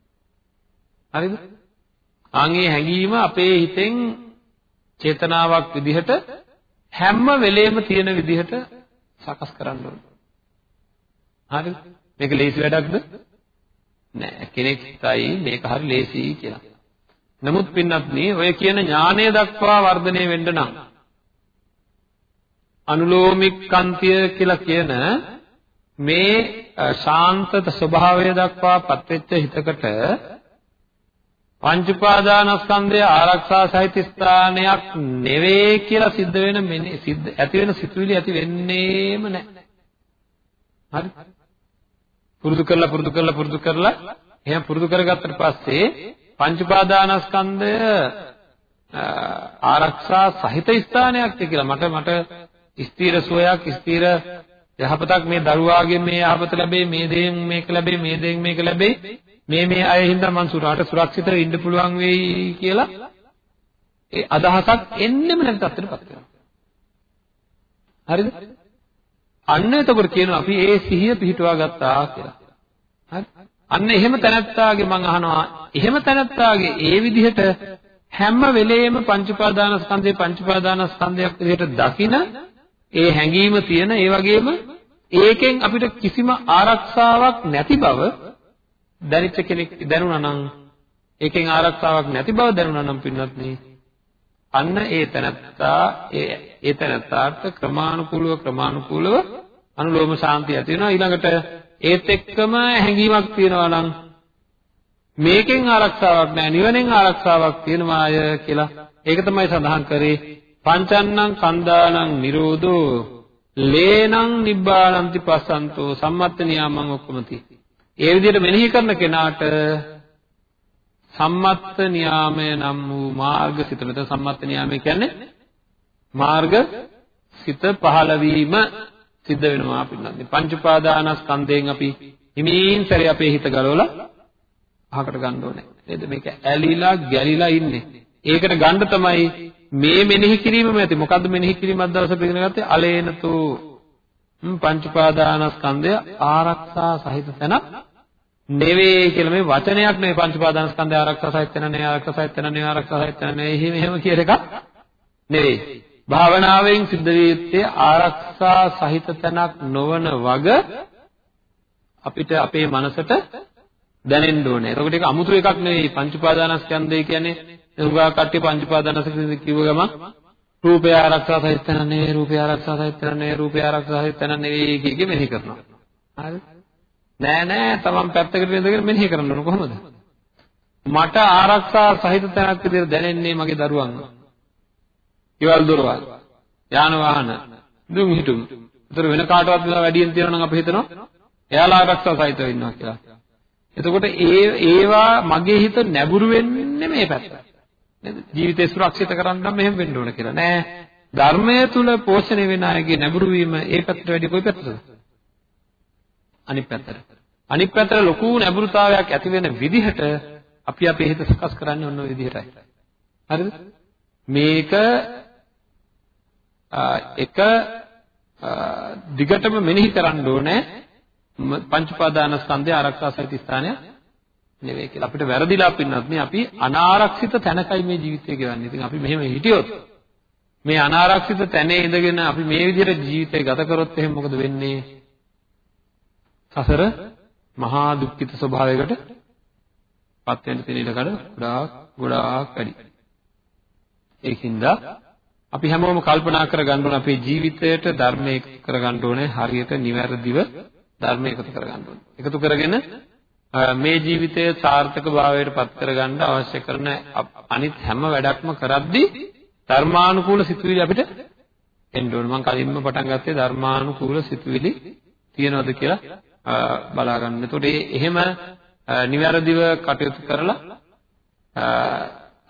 හරිද? ආන්ගේ හැඟීම අපේ හිතෙන් චේතනාවක් විදිහට හැම වෙලේම තියෙන විදිහට සකස් කරන්න ඕනේ. හරිද? මේක ලේසි වැඩක්ද? නෑ. කෙනෙක් හිතයි මේක හරි ලේසි කියලා. නමුත් පින්නත්නි ඔය කියන ඥානය දක්වා වර්ධනය වෙන්න නම් අනුලෝමිකන්තිය කියලා කියන මේ ශාන්ත ස්වභාවය දක්වා පත්වෙච්ච හිතකට පංච උපාදානස්කන්ධය ආරක්ෂා සහිත ස්ථානයක් නෙවෙයි කියලා සිද්ධ වෙන සිද්ධ ඇති වෙන සිතුවිලි ඇති වෙන්නේම නැහැ. හරි? පුරුදු කරලා පුරුදු කරලා පුරුදු කරලා එහෙනම් පුරුදු කරගත්තට පස්සේ පංච උපාදානස්කන්ධය ආරක්ෂා සහිත ස්ථානයක් කියලා. මට මට ස්ථීර සුවයක් ස්ථීර යහපතක් මේ දරුවාගෙන් මේ යහපත ලැබේ මේ දේෙන් මේක ලැබේ මේ දේෙන් මේක ලැබේ මේ මේ අය හින්දා මං සුරාට සුරක්ෂිතව ඉන්න පුළුවන් වෙයි කියලා ඒ අදහසක් එන්නෙම නැති තත්ත්වයටපත් වෙනවා. හරිද? අන්න එතකොට කියනවා අපි ඒ සිහිය පිහිටුවා ගත්තා කියලා. හරි? අන්න එහෙම තැනත්තාගේ මං අහනවා. එහෙම තැනත්තාගේ ඒ විදිහට හැම වෙලේම පංච උපාදානස්කන්ධේ පංච උපාදානස්කන්ධයක් විදිහට දකින ඒ හැඟීම තියෙන ඒ වගේම ඒකෙන් අපිට කිසිම ආරක්ෂාවක් නැති බව දැනෙච්ච කෙනෙක් දැනුණා නම් ඒකෙන් ආරක්ෂාවක් නැති බව දැනුණා නම් පින්වත් අන්න ඒ තනත්තා ඒ ඒ තනත්තාට ක්‍රමානුකූලව ක්‍රමානුකූලව අනුලෝම ශාන්තිය ඇති වෙනවා. ඊළඟට ඒත් එක්කම හැඟීමක් තියෙනවා නම් මේකෙන් ආරක්ෂාවක් නැහැ නිවනෙන් ආරක්ෂාවක් තියෙනවාය කියලා. ඒක තමයි සඳහන් කරේ. පංචන්නං කන්දානං නිරෝධෝ. ලේනං නිබ්බානන්ති පස්සන්තෝ. සම්මත්ත නියාමං ඔක්කොමති ඒ විදිහට මෙනෙහි කරන කෙනාට සම්මත්ත නියාමය නම් වූ මාර්ග සිත මෙතන සම්මත්ත නියාමය කියන්නේ මාර්ග සිත පහළ වීම. සිද්ධ වෙනවා පින්නන්නේ පංච උපාදානස්කන්ධයෙන් අපි හිමින් සැරේ අපේ හිත ගලවලා අහකට ගන්න ඕනේ. නේද? මේක ඇලිලා ගැලිලා ඉන්නේ. ඒකට ගන්න තමයි මේ මෙනෙහි කිරීමම ඇති. මොකද්ද මෙනෙහි කිරීමක් දවසට ඉගෙන ගත්තේ? අලේනතු පංච උපාදානස්කන්ධය ආරක්ෂා සහිත තැනක් නෙවෙයි කියලා මේ වචනයක් නෙවෙයි. පංච උපාදානස්කන්ධය ආරක්ෂා සහිත තැන නෙවෙයි ආරක්ෂා සහිත තැන නෙවෙයි ආරක්ෂා සහිත තැන නෙවෙයි. එහෙම එහෙම කියන එකක් නෙවෙයි. භාවනාවෙන් සිද්ධ විය යුත්තේ ආරක්ෂා සහිත තැනක් නොවන වග අපිට අපේ මනසට දැනෙන්න ඕනේ. එතකොට ඒක අමුතු එකක් නෙවෙයි පංච උපාදානස්කන්ධය කියන්නේ උගා කට්ටිය පංච උපාදානස්කන්ධය කිව්ව ගම රූපය ආරක්ෂා සහිත තැන නෙවෙයි රූපය ආරක්ෂා සහිත තැන නෙවෙයි රූපය ආරක්ෂා සහිත තැන නෙවෙයි කිය මෙනෙහි කරනවා. හරිද? නෑ නෑ තමන් පැත්තකට ඉඳගෙන මෙනෙහි කරන්න ඕන කොහොමද? මට ආරක්ෂා සහිත තැනක් විදිහට දැනෙන්නේ මගේ දරුවන්. ඊවල දොරවල්. යාන වාහන. දුම් හිටුම්. ඒතර වෙන කාටවත් විතර වැඩියෙන් තියෙනවා නම් අපි හිතනවා එයාලා ආරක්ෂා සහිතව ඉන්නවා කියලා. එතකොට ඒ ඒවා මගේ හිත නැඹුරු වෙන්නේ මේ පැත්ත. නේද? ජීවිතේ සුරක්ෂිත කරන්න නම් මෙහෙම වෙන්න ඕන කියලා. නෑ. ධර්මය තුල පෝෂණය වෙන අයගේ නැඹුරු වීම ඒ පැත්තට වැඩි කොයි පැත්තටද? අනිත් පැත්තට. අනිත් පැත්තට ලොකු නැඹුරුතාවයක් ඇති වෙන විදිහට අපි අපේ හිත සකස් කරන්නේ ඔන්න ඔය විදිහටයි. හරිද? මේක එක දිගටම මෙනෙහි කරන්න ඕනේ පංච උපාදානස්කන්ධය ආරක්ෂා සහිත ස්ථානය නෙවෙයි කියලා. අපිට වැරදිලා පින්නත් මේ අපි අනාරක්ෂිත තැනකයි මේ ජීවිතය ගෙවන්නේ. ඉතින් අපි මෙහෙම හිටියොත් මේ අනාරක්ෂිත තැනේ ඉඳගෙන අපි මේ විදිහට ජීවිතය ගත කරොත් එහෙනම් මොකද වෙන්නේ? සසර මහා දුක්ඛිත ස්වභාවයකට පත් වෙන්න තියෙන ඉඩකඩ ගොඩාක් ගොඩාක් වැඩි. ඒකින්ද අපි හැමෝම කල්පනා කරගන්න ඕන අපේ ජීවිතයට ධර්මය කරගන්න ඕනේ හරියට නිවැරදිව ධර්මය එකතු කරගන්න ඕනේ. එකතු කරගෙන මේ ජීවිතය සාර්ථක භාවයට පත් කරගන්න අවශ්‍ය කරන අනිත් හැම වැඩක්ම කරද්දී ධර්මානුකූල සිතුවිලි අපිට එන්න ඕනේ. මම කලින්ම පටන් ගත්තේ ධර්මානුකූල සිතුවිලි තියනවද කියලා බලා ගන්න. එතකොට එහෙම නිවැරදිව කටයුතු කරලා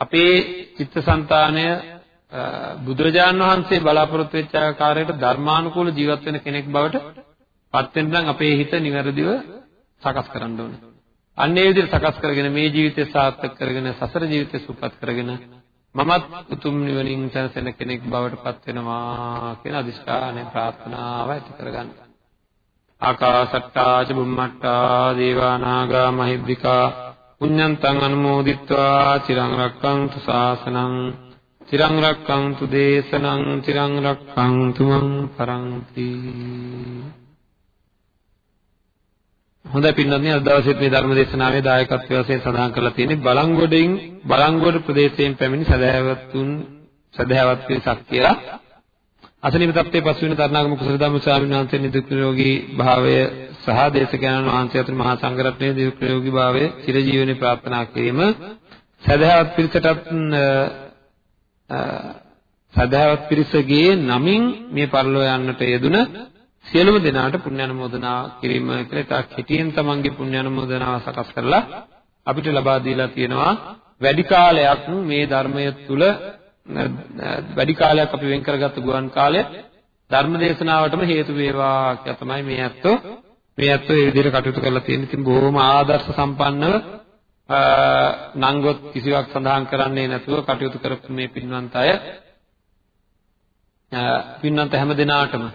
අපේ චිත්තසංතානය බුදුරජාණන් වහන්සේ බලාපොරොත්තු වෙච්ච ආකාරයට ධර්මානුකූල ජීවත් වෙන කෙනෙක් බවට පත් වෙන්න නම් අපේ හිත නිවැරදිව සකස් කරන්න ඕනේ. අන්න ඒ විදිහට සකස් කරගෙන මේ ජීවිතය සාර්ථක කරගෙන සසර ජීවිතය සුවපත් කරගෙන මමත් උතුම් නිවනින් සැනසෙන කෙනෙක් බවට පත් වෙනවා කියන අදිෂ්ඨානය ප්‍රාර්ථනාව ඇති කරගන්න. ආකාසට්ටා ච බුම්මට්ටා දේවා නාග මහිද්దికා පුඤ්ඤන්තං අනුමෝදිත්වා චිරං රක්ඛන්තු ශාසනං චිරං රක්ඛන්තු දේශනං චිරං රක්ඛන්තු මං පරන්ති. හොඳයි පින්නන්නේ අද දවසේත් මේ ධර්ම දේශනාවේ දායකත්වය වශයෙන් සඳහන් කරලා තියෙන්නේ බලංගොඩින් බලංගොඩ ප්‍රදේශයෙන් පැමිණි සදහැවතුන් සදහැවත් පිරිසක් කියලා. අසනීප තත්ත්වයේ පසු වෙන තරණාගම කුසල ධම්ම ස්වාමීන් වහන්සේ නිදුක් නිරෝගී භාවය සහ දේශකයන්න් වහන්සේ අතර මහා සංඝරත්නයේ නිදුක් නිරෝගී භාවය චිරජීවනයේ ප්‍රාර්ථනා කිරීම සදහවත් පිරිසටත් සදහවත් පිරිසගේ නමින් මේ පරිලෝ යන්නට යෙදුන සියලුම දෙනාට පුණ්‍ය අනුමෝදනා කිරීම කියලා තා කෙටියෙන් තමන්ගේ පුණ්‍ය අනුමෝදනාව සකස් කරලා අපිට ලබා දීලා තියෙනවා. වැඩි කාලයක් මේ ධර්මය තුල වැඩි කාලයක් අපි වෙන් කරගත්ත ගුවන් කාලය ධර්ම දේශනාවටම හේතු වේවා කියලා තමයි මේ ඇත්තෝ. මේ ඇත්තෝ මේ විදිහට කටයුතු කරලා තියෙන. ඉතින් බොහොම ආදර්ශ සම්පන්නව නංගොත් කිසිවක් සඳහන් කරන්නේ නැතුව කටයුතු කරපු මේ පින්වන්ත අය පින්වන්ත හැම දිනාටම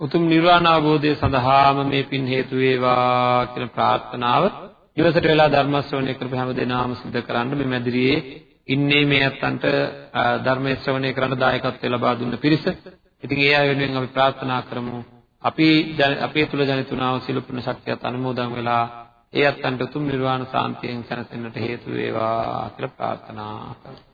උතුම් නිර්වාණ අවබෝධය සඳහාම මේ පින් හේතු වේවා කියන ප්‍රාර්ථනාව ඉවසට වෙලා ධර්ම ශ්‍රවණය කරපු හැම දිනාම සිද්ධ කරන්න මේ මැදිරියේ ඉන්නේ මේ අත්තන්ට ධර්මයේ ශ්‍රවණය කරන්න දායකත්වය ලබා දුන්න පිරිස. ඉතින් ඒ අය වෙනුවෙන් අපි ප්‍රාර්ථනා කරමු අපි අපේ තුල ජනිතුනාව සියලු පුණ්‍ය ශක්තියත් අනුමෝදන් වෙලා ඒ අත්තන්ට උතුම් නිර්වාණ සාන්තියෙන් සැනසෙන්නට හේතු වේවා කියලා ප්‍රාර්ථනා කරමු.